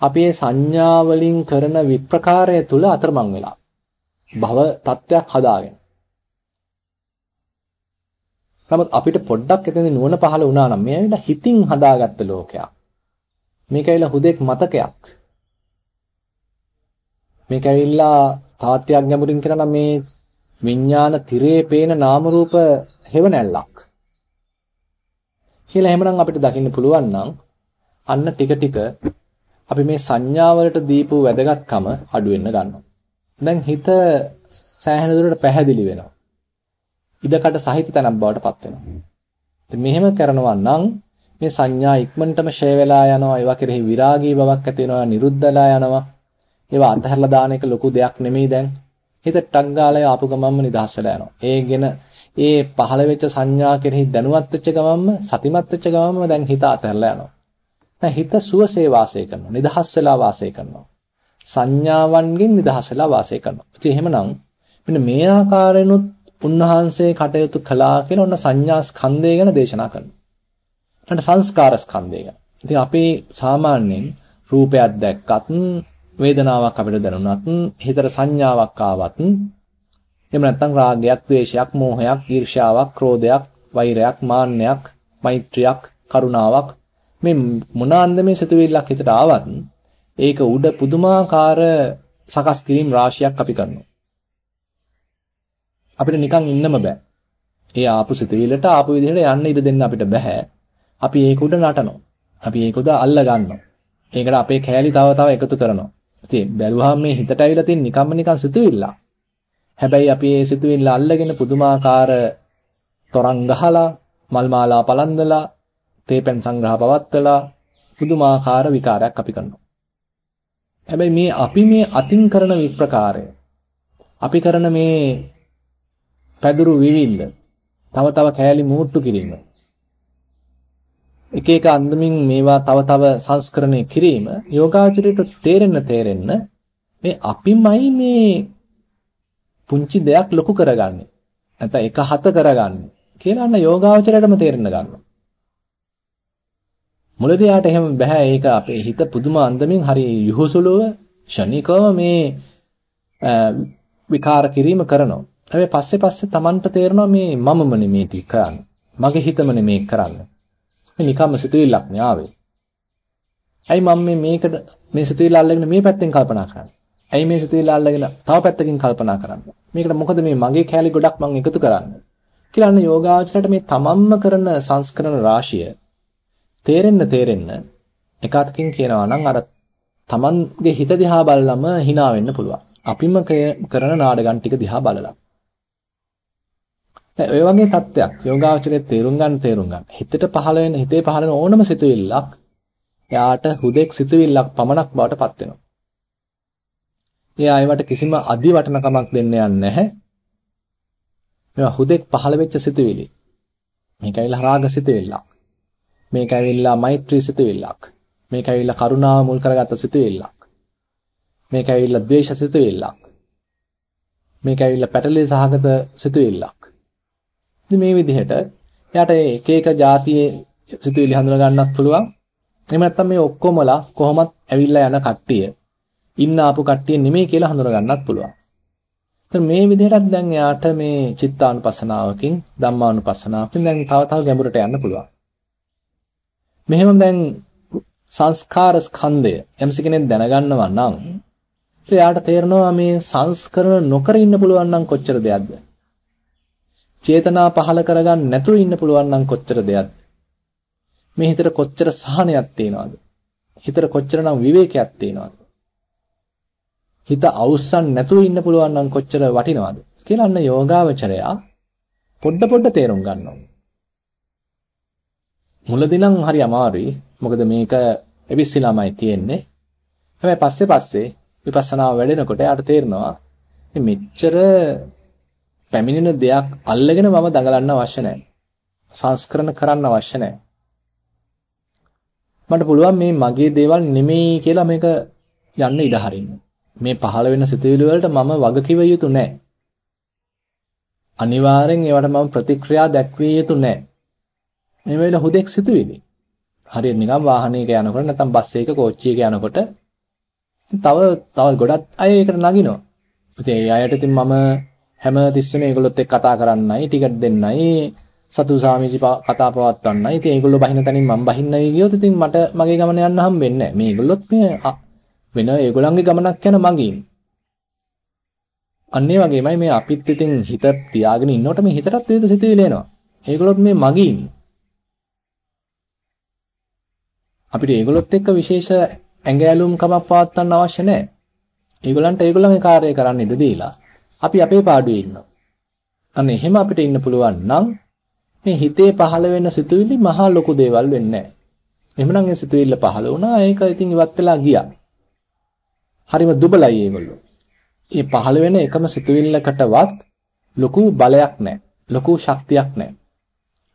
S1: අපි මේ සංඥා වලින් කරන විප්‍රකාරය තුල අතරමං වෙලා භව තත්වයක් හදාගෙන. නමුත් අපිට පොඩ්ඩක් එතන නුවණ පහළ වුණා නම් මේ ඇවිල්ලා හිතින් හදාගත්ත ලෝකයක්. මේක ඇවිල්ලා හුදෙක් මතකයක්. මේක ඇවිල්ලා තාත්‍යක් ගැඹුරින් කියනවා මේ විඥාන තිරේ පේන නාම රූප හෙවණැල්ලක්. කියලා එහෙමනම් අපිට දකින්න පුළුවන් නම් අන්න ටික ටික අපි මේ සංඥාවලට දීපු වැදගත්කම අඩු වෙන්න ගන්නවා. දැන් හිත සෑහෙන දුරට පැහැදිලි වෙනවා. ඉදකට සහිත තැනක් බවට පත් වෙනවා. ඉතින් මෙහෙම කරනවා නම් මේ සංඥා ඉක්මනටම ෂය වෙලා යනවා. ඒවා කෙරෙහි විරාගී බවක් ඇති වෙනවා, නිරුද්ධලා යනවා. ඒවා අතහැරලා දාන එක ලොකු දෙයක් නෙමෙයි දැන්. හිත ටක් ගාලා ආපු ගමන්ම නිදහස් වෙලා යනවා. ඒගෙන ඒ පහළ වෙච්ච සංඥා කෙරෙහි දැනුවත් වෙච්ච ගමන්ම සතිමත් වෙච්ච ගමන්ම දැන් හිත අතහැරලා යනවා. දැන් හිත සුවසේ වාසය කරනවා. නිදහස් වෙලා වාසය කරනවා. සංඥාවන්ගෙන් නිදහස් වෙලා වාසය කරනවා. ඉතින් එහෙමනම් මෙන්න මේ ආකාරයෙන්ුත් උන්වහන්සේ කටයුතු කළා කියලා ඔන්න සංඥා ස්කන්ධය ගැන දේශනා කරනවා. ඊට සංස්කාර ස්කන්ධය ගැන. ඉතින් අපි සාමාන්‍යයෙන් රූපයක් දැක්කත් වේදනාවක් අපිට දැනුණත් හිතට සංඥාවක් ආවත් එහෙම නැත්නම් රාගයක්, ද්වේෂයක්, මෝහයක්, ඊර්ෂ්‍යාවක්, ක්‍රෝධයක්, වෛරයක්, මාන්නයක්, මෛත්‍රියක්, කරුණාවක් මේ මොනාන්ද මේ සිතුවිල්ලක් හිතට ආවත් ඒක උඩ පුදුමාකාර සකස් කිරීම රාශියක් අපි කරනවා. අපිට නිකන් ඉන්නම බෑ. ඒ ආපු සිතුවිල්ලට ආපු විදිහට යන්න ඉඩ දෙන්න අපිට බෑ. අපි ඒක උඩ නටනවා. අපි ඒක උඩ අල්ල ගන්නවා. ඒකට අපේ කෑලි තව තව එකතු කරනවා. ඉතින් බැලුවාම මේ හිතට ඇවිල්ලා තියෙන නිකම්ම නිකන් සිතුවිල්ල. හැබැයි අපි මේ සිතුවිල්ල අල්ලගෙන පුදුමාකාර තරංග ගහලා මල් මාලා පලන්දලා තේපෙන් සංග්‍රහ පවත්වලා පුදුමාකාර විකාරයක් අපි කරනවා. හැබැයි මේ අපි මේ අතින් කරන විප්‍රකාරය අපි කරන මේ පැදුරු විවිල්ල තව තව කෑලි මූට්ටු කිරීම එක එක අන්දමින් මේවා තව තව සංස්කරණය කිරීම යෝගාචරයට තේරෙන්න තේරෙන්න මේ අපිමයි මේ පුංචි දෙයක් ලොකු කරගන්නේ නැත්නම් එක හත කරගන්නේ කියලා අන්න යෝගාචරයටම තේරෙන්න ගන්නවා මුලදී යාට එහෙම බෑ ඒක අපේ හිත පුදුම අන්දමින් හරි යහුසුලුව ෂණිකව මේ විකාර කිරීම කරනවා හැබැයි පස්සේ පස්සේ Tamanට තේරෙනවා මේ මමම නෙමේ ටික කරන්නේ. මගේ හිතම නෙමේ කරන්නේ. මේ නිකම්ම සිතුවිල්ලක් නේ ආවේ. ඇයි මම මේ මේකට මේ සිතුවිල්ල අල්ලගෙන මේ පැත්තෙන් කල්පනා කරන්නේ? ඇයි මේ සිතුවිල්ල අල්ලගෙන තව පැත්තකින් කල්පනා කරන්නේ? මේකට මොකද මේ මගේ කැලි ගොඩක් මම එකතු කරන්නේ? කියලා අන්න යෝගාචරයට මේ තමන්ම කරන සංස්කරණ රාශිය තේරෙන්න තේරෙන්න එක අතකින් කියනවා නම් අර තමන්ගේ හිත දිහා බලලම hina වෙන්න පුළුවන්. අපිම කරන නාඩගම් ටික දිහා බලලා. දැන් ඔය වගේ தත්ත්වයක් යෝගාචරයේ තේරුම් ගන්න තේරුම් ගන්න. හිතට පහළ වෙන හිතේ පහළ වෙන ඕනම සිතුවිල්ලක් එයාට හුදෙක් සිතුවිල්ලක් පමණක් බවට පත් වෙනවා. එයා ඒවට කිසිම අදි වටනකමක් දෙන්න යන්නේ නැහැ. මේවා හුදෙක් පහළ වෙච්ච සිතුවිලි. මේක ඇවිල්ලා රාග සිතුවිල්ලක්. මේක ඇවිල්ලා මෛත්‍රී සිතුවිල්ලක්. මේක ඇවිල්ලා කරුණාව මුල් කරගත්ත සිතුවිල්ලක්. මේක ඇවිල්ලා ද්වේෂ සිතුවිල්ලක්. මේක ඇවිල්ලා පැටලී සහගත සිතුවිල්ලක්. ඉතින් මේ විදිහට එයාට එක එක જાතියේ සිතුවිලි හඳුනා ගන්නත් පුළුවන්. එහෙම නැත්නම් මේ ඔක්කොමලා කොහොමත් ඇවිල්ලා යන කට්ටිය ඉන්න ආපු කට්ටිය නෙමෙයි කියලා හඳුනා ගන්නත් පුළුවන්. ඉතින් මේ විදිහටත් දැන් එයාට මේ චිත්තානුපස්සනාවකින් ධම්මානුපස්සනාවකින් දැන් තව තව ගැඹුරට යන්න පුළුවන්. මෙහෙම දැන් සංස්කාර ස්කන්ධය යම්ස කෙනෙක් දැනගන්නවා නම් එයාට තේරෙනවා මේ සංස්කරණ නොකර ඉන්න පුළුවන් නම් කොච්චර දෙයක්ද චේතනා පහල කරගන්න නැතුව ඉන්න පුළුවන් නම් කොච්චර දෙයක්ද? මේ හිතට කොච්චර සහනයක් තියෙනවද? හිතට කොච්චරනම් විවේකයක් තියෙනවද? හිත අවුස්සන් නැතුව ඉන්න පුළුවන් නම් කොච්චර වටිනවද කියලා අන්න යෝගාවචරයා පොඩ පොඩ තේරුම් ගන්නවා. මුලදී නම් හරි අමාරුයි. මොකද මේක එවිස්සලාමයි තියෙන්නේ. හැබැයි පස්සේ පස්සේ විපස්සනා වැඩෙනකොට යාට තේරෙනවා මෙච්චර පැමිණෙන දෙයක් අල්ලගෙන මම දඟලන්න අවශ්‍ය නැහැ. සංස්කරණ කරන්න අවශ්‍ය නැහැ. මට පුළුවන් මේ මගේ දේවල් නෙමෙයි කියලා මේක යන්න ඉඩ හරින්න. මේ පහළ වෙන සිතුවිලි වලට මම වග කිව යුතු නැහැ. අනිවාර්යෙන් ඒවට මම ප්‍රතික්‍රියා දැක්විය යුතු නැහැ. මේ වෙලාව හුදෙක් සිතුවිලි. හරියට නිකන් වාහනයක යනකොට නැත්නම් බස් එකක කෝච්චියක යනකොට තව තව ගොඩක් අය ඒකට නගිනවා. ඉතින් ඒ අයට ඉතින් මම හැම තිස්සෙම ඒගොල්ලොත් එක්ක කතා කරන්නයි, ටිකට් දෙන්නයි, සතු සාමිජි කතා පවත්වන්නයි. ඉතින් ඒගොල්ලෝ බහින තැනින් මම බහින්නයි ගියොත් ඉතින් මට මගේ ගමන යන්න හම්බෙන්නේ නැහැ. මේ ඒගොල්ලොත් මේ වෙන ඒගොල්ලන්ගේ ගමනක් යන මගින්. අන්න ඒ වගේමයි මේ අපිත් ඉතින් හිත තියාගෙන ඉන්නකොට මේ හිතටත් වේද සිතුවිලි එනවා. ඒගොල්ලොත් මේ මගින්. අපිට ඒගොල්ලොත් එක්ක විශේෂ ඇඟෑලුම් කමක් පවත්වන්න අවශ්‍ය නැහැ. ඒගොල්ලන්ට ඒගොල්ලන්ගේ කාර්යය කරන්න ඉඩ දීලා අපි අපේ පාඩුවේ ඉන්නවා. අන්න එහෙම අපිට ඉන්න පුළුවන් නම් මේ හිතේ පහළ වෙන සිතුවිලි මහා ලොකු දේවල් වෙන්නේ නැහැ. එහෙමනම් ඒ සිතුවිල්ල පහළ වුණා ඒක ඉතින් ඉවත් වෙලා ගියා. හරිම දුබලයි ඒගොල්ලෝ. මේ පහළ වෙන එකම සිතුවිල්ලකටවත් ලොකු බලයක් නැහැ. ලොකු ශක්තියක් නැහැ.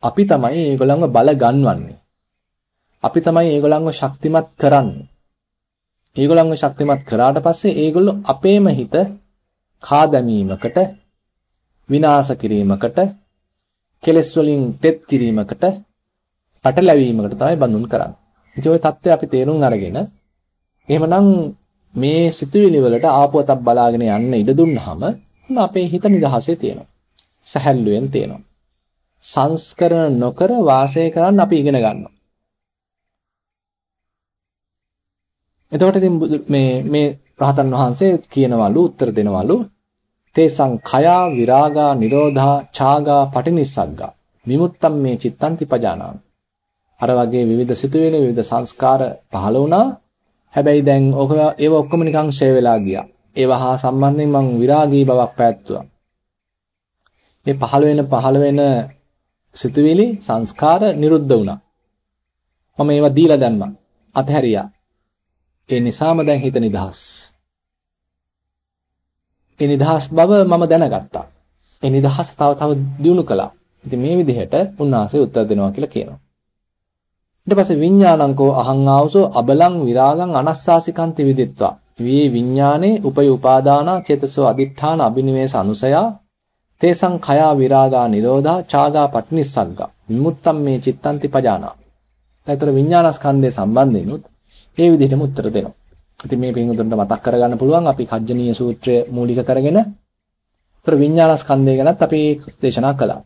S1: අපි තමයි ඒගොල්ලන්ව බල ගන්වන්නේ. අපි තමයි ඒගොල්ලන්ව ශක්තිමත් කරන්නේ. ඒගොල්ලන්ව ශක්තිමත් කරාට පස්සේ ඒගොල්ලෝ අපේම හිත කා දැමීමකට විනාශ කිරීමකට කෙලෙස් වලින් තෙත් කිරීමකට පටලැවීමකට තමයි බඳුන් කරන්නේ. ඉතින් ওই தත්ත්වය අපි තේරුම් අරගෙන එහෙමනම් මේ සිතුවිලි වලට ආපුවතක් බලාගෙන යන්න ඉඩ දුන්නාම අපේ හිත නිදහසේ තියෙනවා. සැහැල්ලුවෙන් තියෙනවා. සංස්කරණ නොකර වාසය කරන්න අපි ඉගෙන ගන්නවා. එතකොට ඉතින් මේ මේ රහතන් වහන්සේ කියනවලු උත්තර දෙනවලු. තේසං khයා විරාගා නිරෝධා ඡාගා පටිනිස්සග්ගා විමුත්තම් මේ චිත්තං තිපජානාමි. අර වගේ විවිධ සිතුවිලි විවිධ සංස්කාර පහළ වුණා. හැබැයි දැන් ඔක ඒව ඔක්කොම නිකන් ෂේ වෙලා ගියා. ඒවා හා සම්බන්ධයෙන් මං විරාගී බවක් පැවැත්තුවා. මේ පහළ වෙන පහළ වෙන සිතුවිලි සංස්කාර නිරුද්ධ වුණා. මම ඒවා දීලා දැම්මා. අතහැරියා. ඒ නිසාම දැන් හිත නිදහස් ඒ නිදහස් බව මම දැනගත්තා. ඒ නිදහස තව තව දියුණු කළා. ඉතින් මේ විදිහට උන්වහන්සේ උත්තර දෙනවා කියලා කියනවා. ඊට පස්සේ විඥානංකෝ අහං ආවසෝ අබලං විරාගං අනස්සාසිකන්ති විදිත්වා. වේ විඥානේ උපය උපාදානා චේතසෝ අදිඨාන අබිනිවේෂ අනුසයා තේසං khයා විරාගා නිරෝධා ඡාගා පටිනිස්සග්ගා විමුත්තම් මේ චිත්තන්ති පජානා. ඒතර විඥානස්කන්ධය සම්බන්ධෙනුත් ඒ විදිහටම උත්තර දෙනවා. ඉතින් මේ පින්වතුන්ට මතක් කරගන්න පුළුවන් අපි කජ්ජනීය සූත්‍රය මූලික කරගෙන ඒතර විඥානස්කන්ධය ගැනත් අපි දේශනා කළා.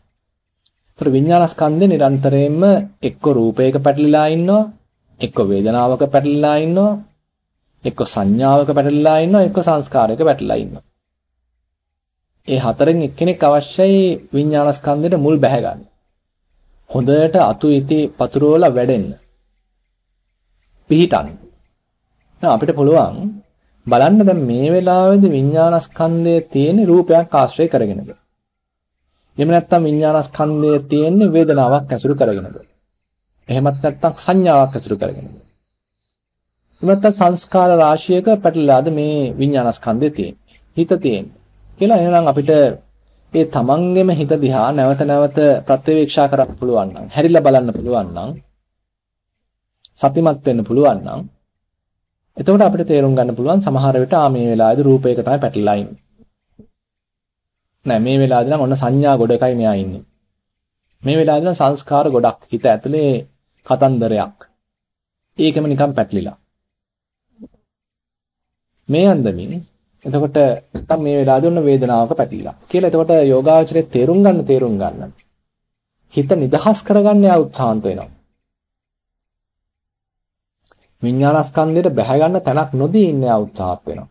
S1: ඒතර විඥානස්කන්ධය නිරන්තරයෙන්ම එක්ක රූපයක පැටලිලා ඉන්නවා, එක්ක වේදනාවක පැටලිලා ඉන්නවා, එක්ක සංඥාවක පැටලිලා ඉන්නවා, එක්ක සංස්කාරයක පැටලිලා ඉන්නවා. ඒ හතරෙන් එක්කෙනෙක් අවශ්‍යයි විඥානස්කන්ධයට මුල් බැහැ ගන්න. හොඳට අතු ඉති පතුරවලා වැඩෙන්න. පිහිටන්න. අපිට පුළුවන් බලන්න දැන් මේ වෙලාවේදී විඥානස්කන්ධයේ තියෙන රූපයක් ආශ්‍රය කරගෙනද. එහෙම නැත්නම් විඥානස්කන්ධයේ තියෙන වේදනාවක් ඇසුරු කරගෙනද. එහෙමත් නැත්නම් සංඥාවක් ඇසුරු කරගෙනද. එහෙම නැත්නම් සංස්කාර රාශියක පැටලලාද මේ විඥානස්කන්ධයේ තියෙන්නේ. හිත තියෙන්නේ. කියලා එහෙනම් අපිට ඒ තමන්ගෙම හිත දිහා නැවත නැවත ප්‍රත්‍යවේක්ෂා කරන්න පුළුවන් නම් හැරිලා බලන්න පුළුවන් නම් සතිමත් වෙන්න පුළුවන් නම් එතකොට අපිට තේරුම් ගන්න පුළුවන් සමහර විට ආ මේ වෙලාවේදී රූපයක තමයි පැටලලා ඉන්නේ. නෑ මේ වෙලාවේදී නම් ඔන්න සංඥා ගොඩකයි මෙයා ඉන්නේ. මේ වෙලාවේදී නම් සංස්කාර ගොඩක් හිත ඇතුලේ කතන්දරයක්. ඒකෙම නිකන් පැටලිලා. මේ අන්දමින් එතකොට නැත්තම් මේ වෙලාවේදී ඔන්න වේදනාවක පැටලිලා. කියලා එතකොට යෝගාචරයේ තේරුම් ගන්න තේරුම් ගන්න. හිත නිදහස් කරගන්න යා උත්සාහන්ත වෙනවා. විඥානස්කන්ධයට බැහැ ගන්න තැනක් නොදී ඉන්න උත්සාහත් වෙනවා.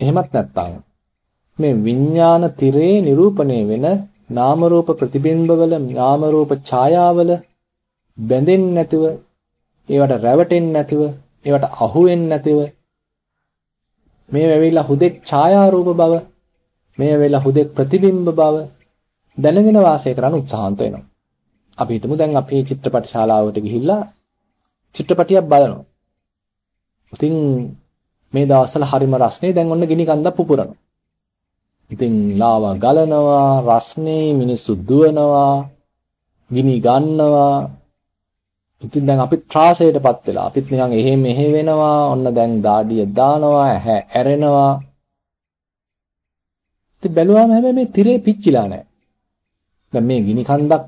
S1: එහෙමත් නැත්නම් මේ විඥාන තිරේ නිරූපණය වෙන නාම රූප ප්‍රතිබිම්බවල නාම රූප ඡායාවල බැඳෙන්නේ නැතිව ඒවට රැවටෙන්නේ නැතිව ඒවට අහු වෙන්නේ නැතිව මේ වෙවිලා හුදෙක් ඡායාරූප බව, මේ වෙවිලා හුදෙක් ප්‍රතිබිම්බ බව දැනගෙන වාසය කරන්න උත්සාහන්ත වෙනවා. අපි හිතමු දැන් අපි චිත්‍රපට ශාලාවට ගිහිල්ලා චිත්‍රපටියක් බලනවා. ඉතින් මේ දවස්වල හරිම රස්නේ දැන් ඔන්න ගිනි කන්දක් පුපුරනවා. ඉතින් ලාවා ගලනවා, රස්නේ මිනිස්සු දුවනවා, ගිනි ගන්නවා. ඉතින් දැන් අපි ත්‍රාසයටපත් වෙලා අපිත් නිකන් එහෙ මෙහෙ වෙනවා. ඔන්න දැන් දාඩිය දානවා, ඇහැ ඇරෙනවා. ඉතින් බැලුවාම හැබැයි මේ තිරේ පිච්චිලා නැහැ. දැන් මේ ගිනි කන්දක්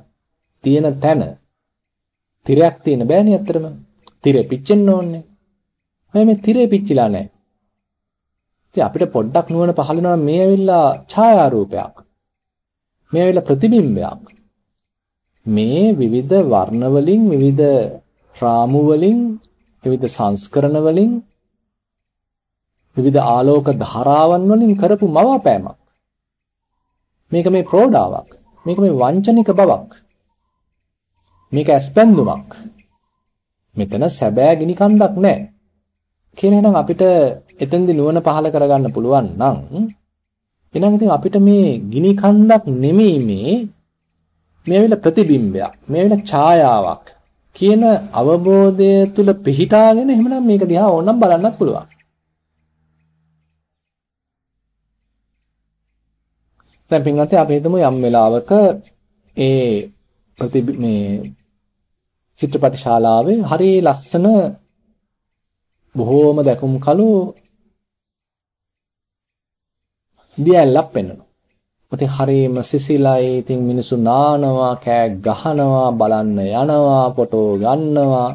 S1: තියෙන තැන තිරයක් තියෙන බෑනේ ඇත්තටම. තිරේ පිච්චෙන්න ඕනේ. හැබැයි මේ තිරේ පිච්චිලා නැහැ. ඉතින් අපිට පොඩ්ඩක් නුවණ පහළ වෙනවා මේ ඇවිල්ලා ඡායාරූපයක්. මේ ඇවිල්ලා ප්‍රතිබිම්බයක්. මේ විවිධ වර්ණ වලින් විවිධ රාමු වලින් විවිධ සංස්කරණ වලින් විවිධ ආලෝක ධාරාවන් වලින් කරපු මවාපෑමක්. මේක මේ ප්‍රෝඩාවක්. මේක මේ වංචනික බවක්. මේක ඇස්පැන්දුමක්. මෙතන සැබෑ ගිනි කන්දක් නැහැ. කියලා එහෙනම් අපිට එතෙන්දි නුවණ පහල කරගන්න පුළුවන් නම් එහෙනම් ඉතින් අපිට මේ ගිනි කන්දක් නෙමෙයි මේ මේ වෙල ප්‍රතිබිම්බයක් මේ වෙල ඡායාවක් කියන අවබෝධය තුල පිහිටාගෙන එහෙමනම් මේක දිහා ඕනනම් බලන්නත් පුළුවන්. දැන් පින්වත්නි අපි හිතමු යම් වෙලාවක ඒ ප්‍රති මේ චිත්‍රපට ශාලාවේ හරි ලස්සන බොහෝම දැකුම් කළු දියැලක් පෙන්වනවා. ඉතින් හරියම සිසිලයි. ඉතින් මිනිස්සු නානවා, කෑ ගහනවා, බලන්න යනවා, ෆොටෝ ගන්නවා.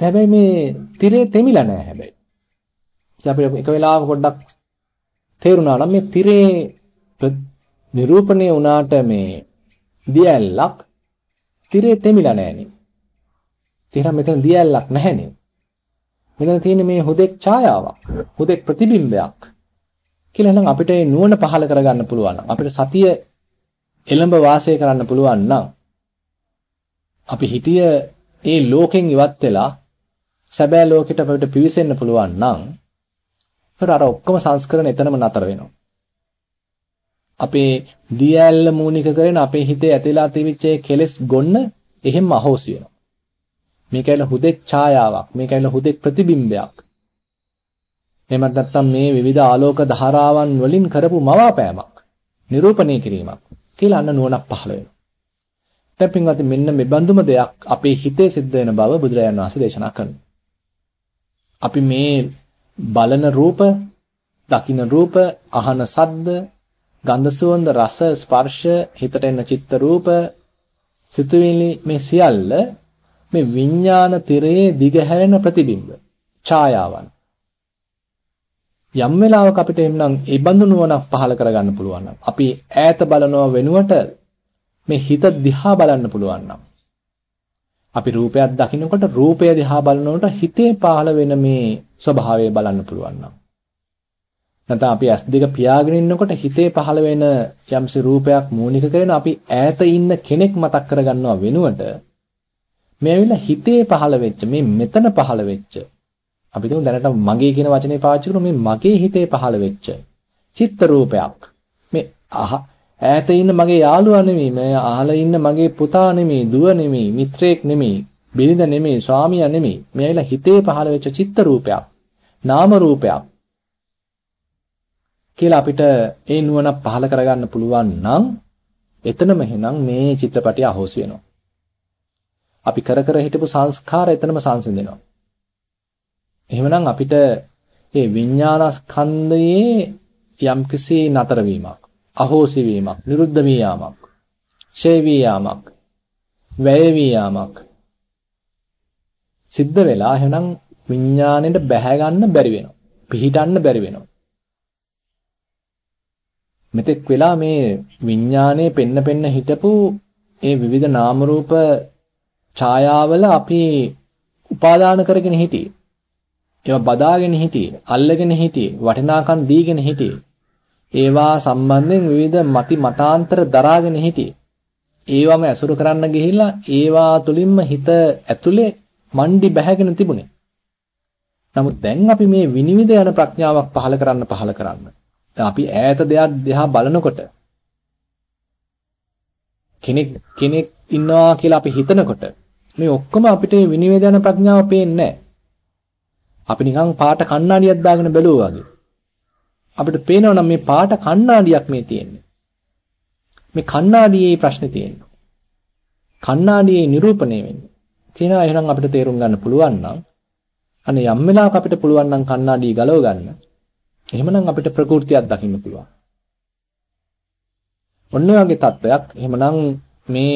S1: හැබැයි මේ තිරේ තෙමිලා නැහැ හැබැයි. ඉතින් අපිට එක වෙලාවක පොඩ්ඩක් තේරුණා නම් මේ තිරේ නිරූපණය වුණාට මේ දියැලක් තිරේ තෙමිලා නැහනේ. තිර මෙතන දියැලක් නැහනේ. මෙතන තියෙන්නේ මේ හුදෙක් ඡායාවක්, හුදෙක් ප්‍රතිබිම්බයක්. කියලා නම් අපිට ඒ නුවණ පහල කරගන්න පුළුවන්. අපිට සතිය එළඹ වාසය කරන්න පුළුවන් නම් අපි හිතිය ඒ ලෝකෙන් ඉවත් වෙලා සැබෑ ලෝකෙට අපිට පිවිසෙන්න පුළුවන් නම් ඒතර අර ඔක්කොම සංස්කරණ එතනම නතර වෙනවා. අපේ දියැල්ල මූනික කරගෙන අපේ හිතේ ඇතිලා තිබිච්ච කෙලෙස් ගොන්න එහෙම අහෝසි වෙනවා. මේක ඇවිල්ලා හුදෙක් ඡායාවක්. මේක ඇවිල්ලා හුදෙක් ප්‍රතිබිම්බයක්. එහෙමත් නැත්නම් මේ විවිධ ආලෝක ධාරාවන් වලින් කරපු මවාපෑමක්. නිරූපණය කිරීමක් කියලා අන්න නුවණක් පහළ වෙනවා. දැන් පින්වත්නි මෙන්න මේ බඳුම දෙයක් අපේ හිතේ සිද්ධ වෙන බව බුදුරජාණන් වහන්සේ දේශනා කරනවා. අපි මේ බලන රූප, දකින රූප, අහන සද්ද, ගන්ධ සුවඳ රස ස්පර්ශ හිතට එන චිත්ත රූප සිතුවිලි මේ සියල්ල මේ විඥාන තිරයේ දිගහැරෙන ප්‍රතිබිම්බ ඡායාවන්. යම් වෙලාවක අපිට එන්නම් ඒ බඳු නුවණක් පහල කරගන්න පුළුවන් නම් අපි ඈත බලනව වෙනුවට මේ හිත දිහා බලන්න පුළුවන් නම් අපි රූපයක් දකිනකොට රූපය දිහා බලනකොට හිතේ පහළ වෙන මේ ස්වභාවය බලන්න පුළුවන් නම්. නැත්නම් අපි S2 පියාගෙන ඉන්නකොට හිතේ පහළ වෙන යම්සි රූපයක් මූලික කරගෙන අපි ඈත ඉන්න කෙනෙක් මතක් කරගන්නවා වෙනුවට මේ ඇවිල්ලා හිතේ පහළ වෙච්ච මේ මෙතන පහළ වෙච්ච අපි තුමු දැනට මගේ කියන වචනේ පාවිච්චි කරමු මේ මගේ හිතේ පහළ වෙච්ච චිත්ත රූපයක්. මේ ඈත ඉන්න මගේ යාළුවා නෙමෙයි මේ අහල ඉන්න මගේ පුතා නෙමෙයි දුව නෙමෙයි මිත්‍රයෙක් නෙමෙයි බිරිඳ නෙමෙයි ස්වාමියා නෙමෙයි. මේ ඇවිල්ලා හිතේ පහළ වෙච්ච චිත්ත රූපයක් නාම රූපයක් කියලා අපිට ඒ නුවණ පහළ කරගන්න පුළුවන් නම් එතනම එහෙනම් මේ චිත්‍රපටිය අහෝසි වෙනවා. අපි කර කර හිටපු සංස්කාර එතනම සංසිඳෙනවා. එහෙමනම් අපිට මේ විඥානස්කන්ධයේ යම්කිසි නතර වීමක්, අහෝසි වීමක්, නිරුද්ධ වී යාමක්, ඡේ වී යාමක්, වැය වී යාමක් සිද්ධ වෙලා එහෙනම් විඥාණයට බැහැ ගන්න බැරි වෙනවා. පිහිටන්න බැරි වෙනවා. මෙතෙක් වෙලා මේ විඥානයේ පෙන්න පෙන්න හිටපු ඒ විවිධ නාම රූප ඡායාවල අපි උපාදාන කරගෙන හිටියේ. ඒවා බදාගෙන හිටියේ, අල්ලගෙන හිටියේ, වටිනාකම් දීගෙන හිටියේ. ඒවා සම්බන්ධයෙන් විවිධ මති මතාන්තර දරාගෙන හිටියේ. ඒවම ඇසුරු කරන්න ගිහිල්ලා ඒවා තුලින්ම හිත ඇතුලේ මණ්ඩි බැහැගෙන තිබුණේ. නමුත් දැන් අපි මේ විනිවිද යන ප්‍රඥාවක් පහළ කරන්න පහළ කරන්න. දැන් අපි ඈත දෙයක් දිහා බලනකොට කෙනෙක් කෙනෙක් ඉන්නවා කියලා අපි හිතනකොට මේ ඔක්කොම අපිට විනිවිද යන ප්‍රඥාව පේන්නේ අපි නිකන් පාට කණ්ණාඩියක් දාගෙන බැලුවා වගේ. අපිට පේනවා නම් මේ පාට කණ්ණාඩියක් මේ තියෙන්නේ. මේ කණ්ණාඩියේ ප්‍රශ්නේ තියෙන්නේ. කණ්ණාඩියේ නිරූපණය වෙන්නේ. කියනවා එහෙනම් අපිට තේරුම් ගන්න පුළුවන් නම් අනේ යම් වෙලාවක අපිට පුළුවන් නම් කණ්ණාඩිය ගලව ගන්න. එහෙමනම් අපිට ප්‍රകൃතියක් දකින්න පුළුවන්. ඔන්න ඔයගේ තත්වයක්. එහෙමනම් මේ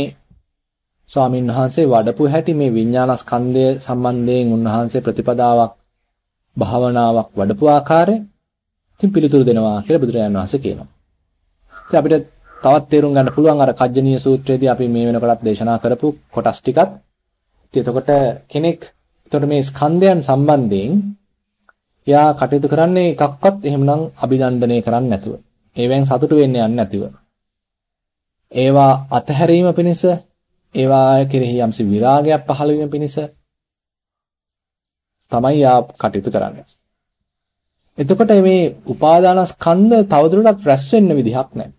S1: ස්වාමීන් වහන්සේ වඩපු හැටි මේ විඥානස්කන්ධය සම්බන්ධයෙන් උන්වහන්සේ ප්‍රතිපදාවක් භාවනාවක් වඩපු ආකාරය ඉතින් පිළිතුරු දෙනවා කියලා බුදුරජාණන් වහන්සේ කියනවා. ඉතින් අපිට තවත් තේරුම් ගන්න පුළුවන් අර කජ්ජනීය සූත්‍රයේදී අපි මේ වෙනකොටත් දේශනා කරපු කොටස් ටිකත්. ඉතින් එතකොට කෙනෙක් එතකොට මේ ස්කන්ධයන් සම්බන්ධයෙන් එයා කටයුතු කරන්නේ එකක්වත් එහෙමනම් අභිනන්දනය කරන්නේ නැතුව. ඒවෙන් සතුටු වෙන්න යන්නේ නැතිව. ඒවා අතහැරීම පිණිස ඒවා කෙරෙහි යම්සි විරාගයක් පහළ වීම පිණිස තමයි යා කටයුතු කරන්නේ. එතකොට මේ උපාදානස්කන්ධ තවදුරටත් රැස් වෙන්න විදිහක් නැහැ.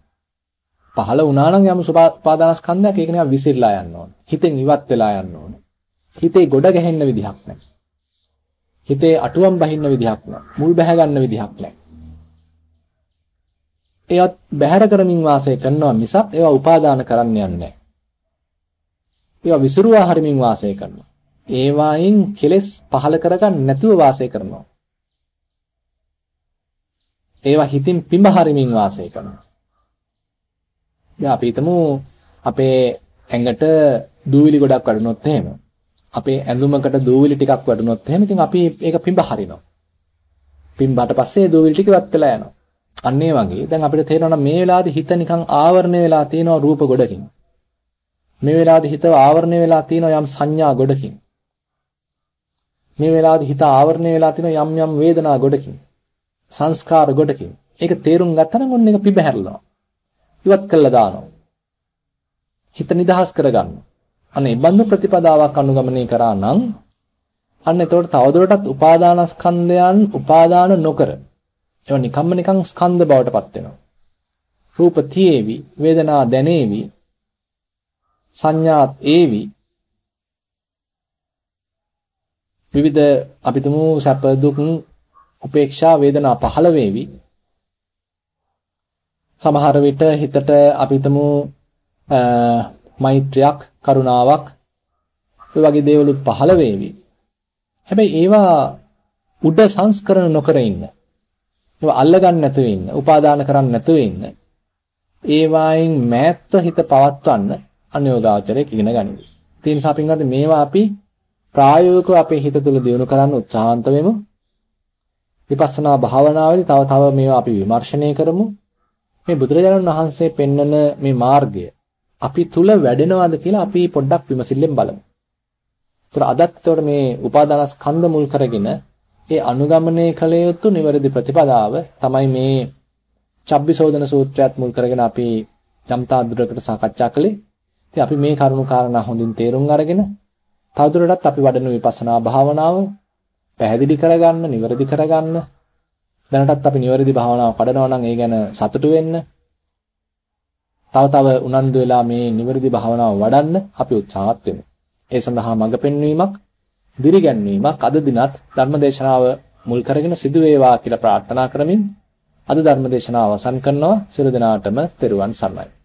S1: පහළ වුණා නම් යම් උපාදානස්කන්ධයක් ඒක නිකන් විසිරලා යන්න ඕන. හිතෙන් ඉවත් වෙලා යන්න ඕන. හිතේ ගොඩ ගැහෙන්න විදිහක් නැහැ. හිතේ අටුවම් බහින්න විදිහක් නැහැ. මුල් බැහැ ගන්න විදිහක් නැහැ. ඒවත් බැහැර කරමින් වාසය කරනවා මිසක් ඒවා උපාදාන කරන්න යන්නේ නැහැ. ඒවා විසිරුවා හරිමින් වාසය කරනවා. ඒවායින් කෙලෙස් පහල කරගන්න නැතුව වාසය කරනවා. ඒවා හිතින් පිඹ හරිමින් වාසය කරනවා. දැන් අපි හිතමු අපේ ඇඟට දූවිලි ගොඩක් වඩනොත් එහෙම. අපේ ඇඳුමකට දූවිලි ටිකක් වඩනොත් එහෙම ඉතින් අපි ඒක පිඹ හරිනවා. පිඹාට පස්සේ දූවිලි ටික වත් වෙලා යනවා. අන්න ඒ වගේ දැන් අපිට තේරෙනවා මේ වෙලාවේදී හිත නිකන් ආවරණය වෙලා තියෙනවා රූප ගොඩකින්. මේ වෙලාවේදී හිත ආවරණය වෙලා තියෙනවා යම් සංඥා ගොඩකින්. මේ වෙලාවේදී හිත ආවරණය වෙලා තියෙනවා යම් යම් වේදනා ගොඩකින්. සංස්කාර ගොඩකින්. ඒක තේරුම් ගත්තනම් ඔන්න ඒක පිබහැරලා. ඉවත් කළා දානවා. හිත නිදහස් කරගන්න. අනේ බඳු ප්‍රතිපදාවක් අනුගමනය කරා නම් අන්න එතකොට තවදුරටත් උපාදානස්කන්ධයන් උපාදාන නොකර ඒවා නිකම්ම නිකං ස්කන්ධ බවට පත් වෙනවා. රූප තියේවි, වේදනා දැනේවි, සංඥාත් ඒවි. විවිධ අපිටම සැප දුක් උපේක්ෂා වේදනා පහළ වේවි. සමහර විට හිතට අපිටම මෛත්‍රියක් කරුණාවක් ඒ වගේ දේවලුත් පහළ වේවි. හැබැයි ඒවා උඩ සංස්කරණ නොකර ඉන්න. ඒවා අල්ලගන්න නැතුව ඉන්න, උපාදාන කරන්න නැතුව ඉන්න. ඒ වයින් මෑත්ව හිත පවත්වන්න අනියෝගාචරයේ ඉගෙන ගනිමු. ඒ නිසා පින්වත්නි මේවා අපි ප්‍රායෝගිකව අපේ හිත තුළ දියුණු කරන්න උත්සාහන්ත වෙමු. විපස්සනා භාවනාවේදී තව තව මේවා අපි විමර්ශනය කරමු. මේ බුදුරජාණන් වහන්සේ පෙන්වන මේ මාර්ගය අපි තුල වැඩෙනවද කියලා අපි පොඩ්ඩක් විමසිල්ලෙන් බලමු. ඒතර අදත් ඒතර මේ උපාදානස්කන්ධ මුල් කරගෙන ඒ අනුගමනය කළ යුතු නිවැරදි ප්‍රතිපදාව තමයි මේ චබ්බිසෝදන සූත්‍රයත් මුල් කරගෙන අපි යම්තා දුරකට සාකච්ඡා කළේ. ඉතින් අපි මේ කරුණු කාරණා හොඳින් තේරුම් අරගෙන තවදුරටත් අපි වඩන විපස්සනා භාවනාව පැහැදිලි කරගන්න, නිවැරදි කරගන්න. දැනටත් අපි නිවැරදි භාවනාව කඩනවා නම් ඒ ගැන සතුටු වෙන්න. තව තව උනන්දු වෙලා මේ නිවැරදි භාවනාව වඩන්න අපි උත්සාහත් වෙමු. ඒ සඳහා මඟ පෙන්වීමක් දිරිගැන්වීමක් අද දිනත් ධර්මදේශනාව මුල් කරගෙන සිදු වේවා කියලා ප්‍රාර්ථනා කරමින් අද ධර්මදේශනාව අවසන් කරනවා සියලු දෙනාටම තෙරුවන් සරණයි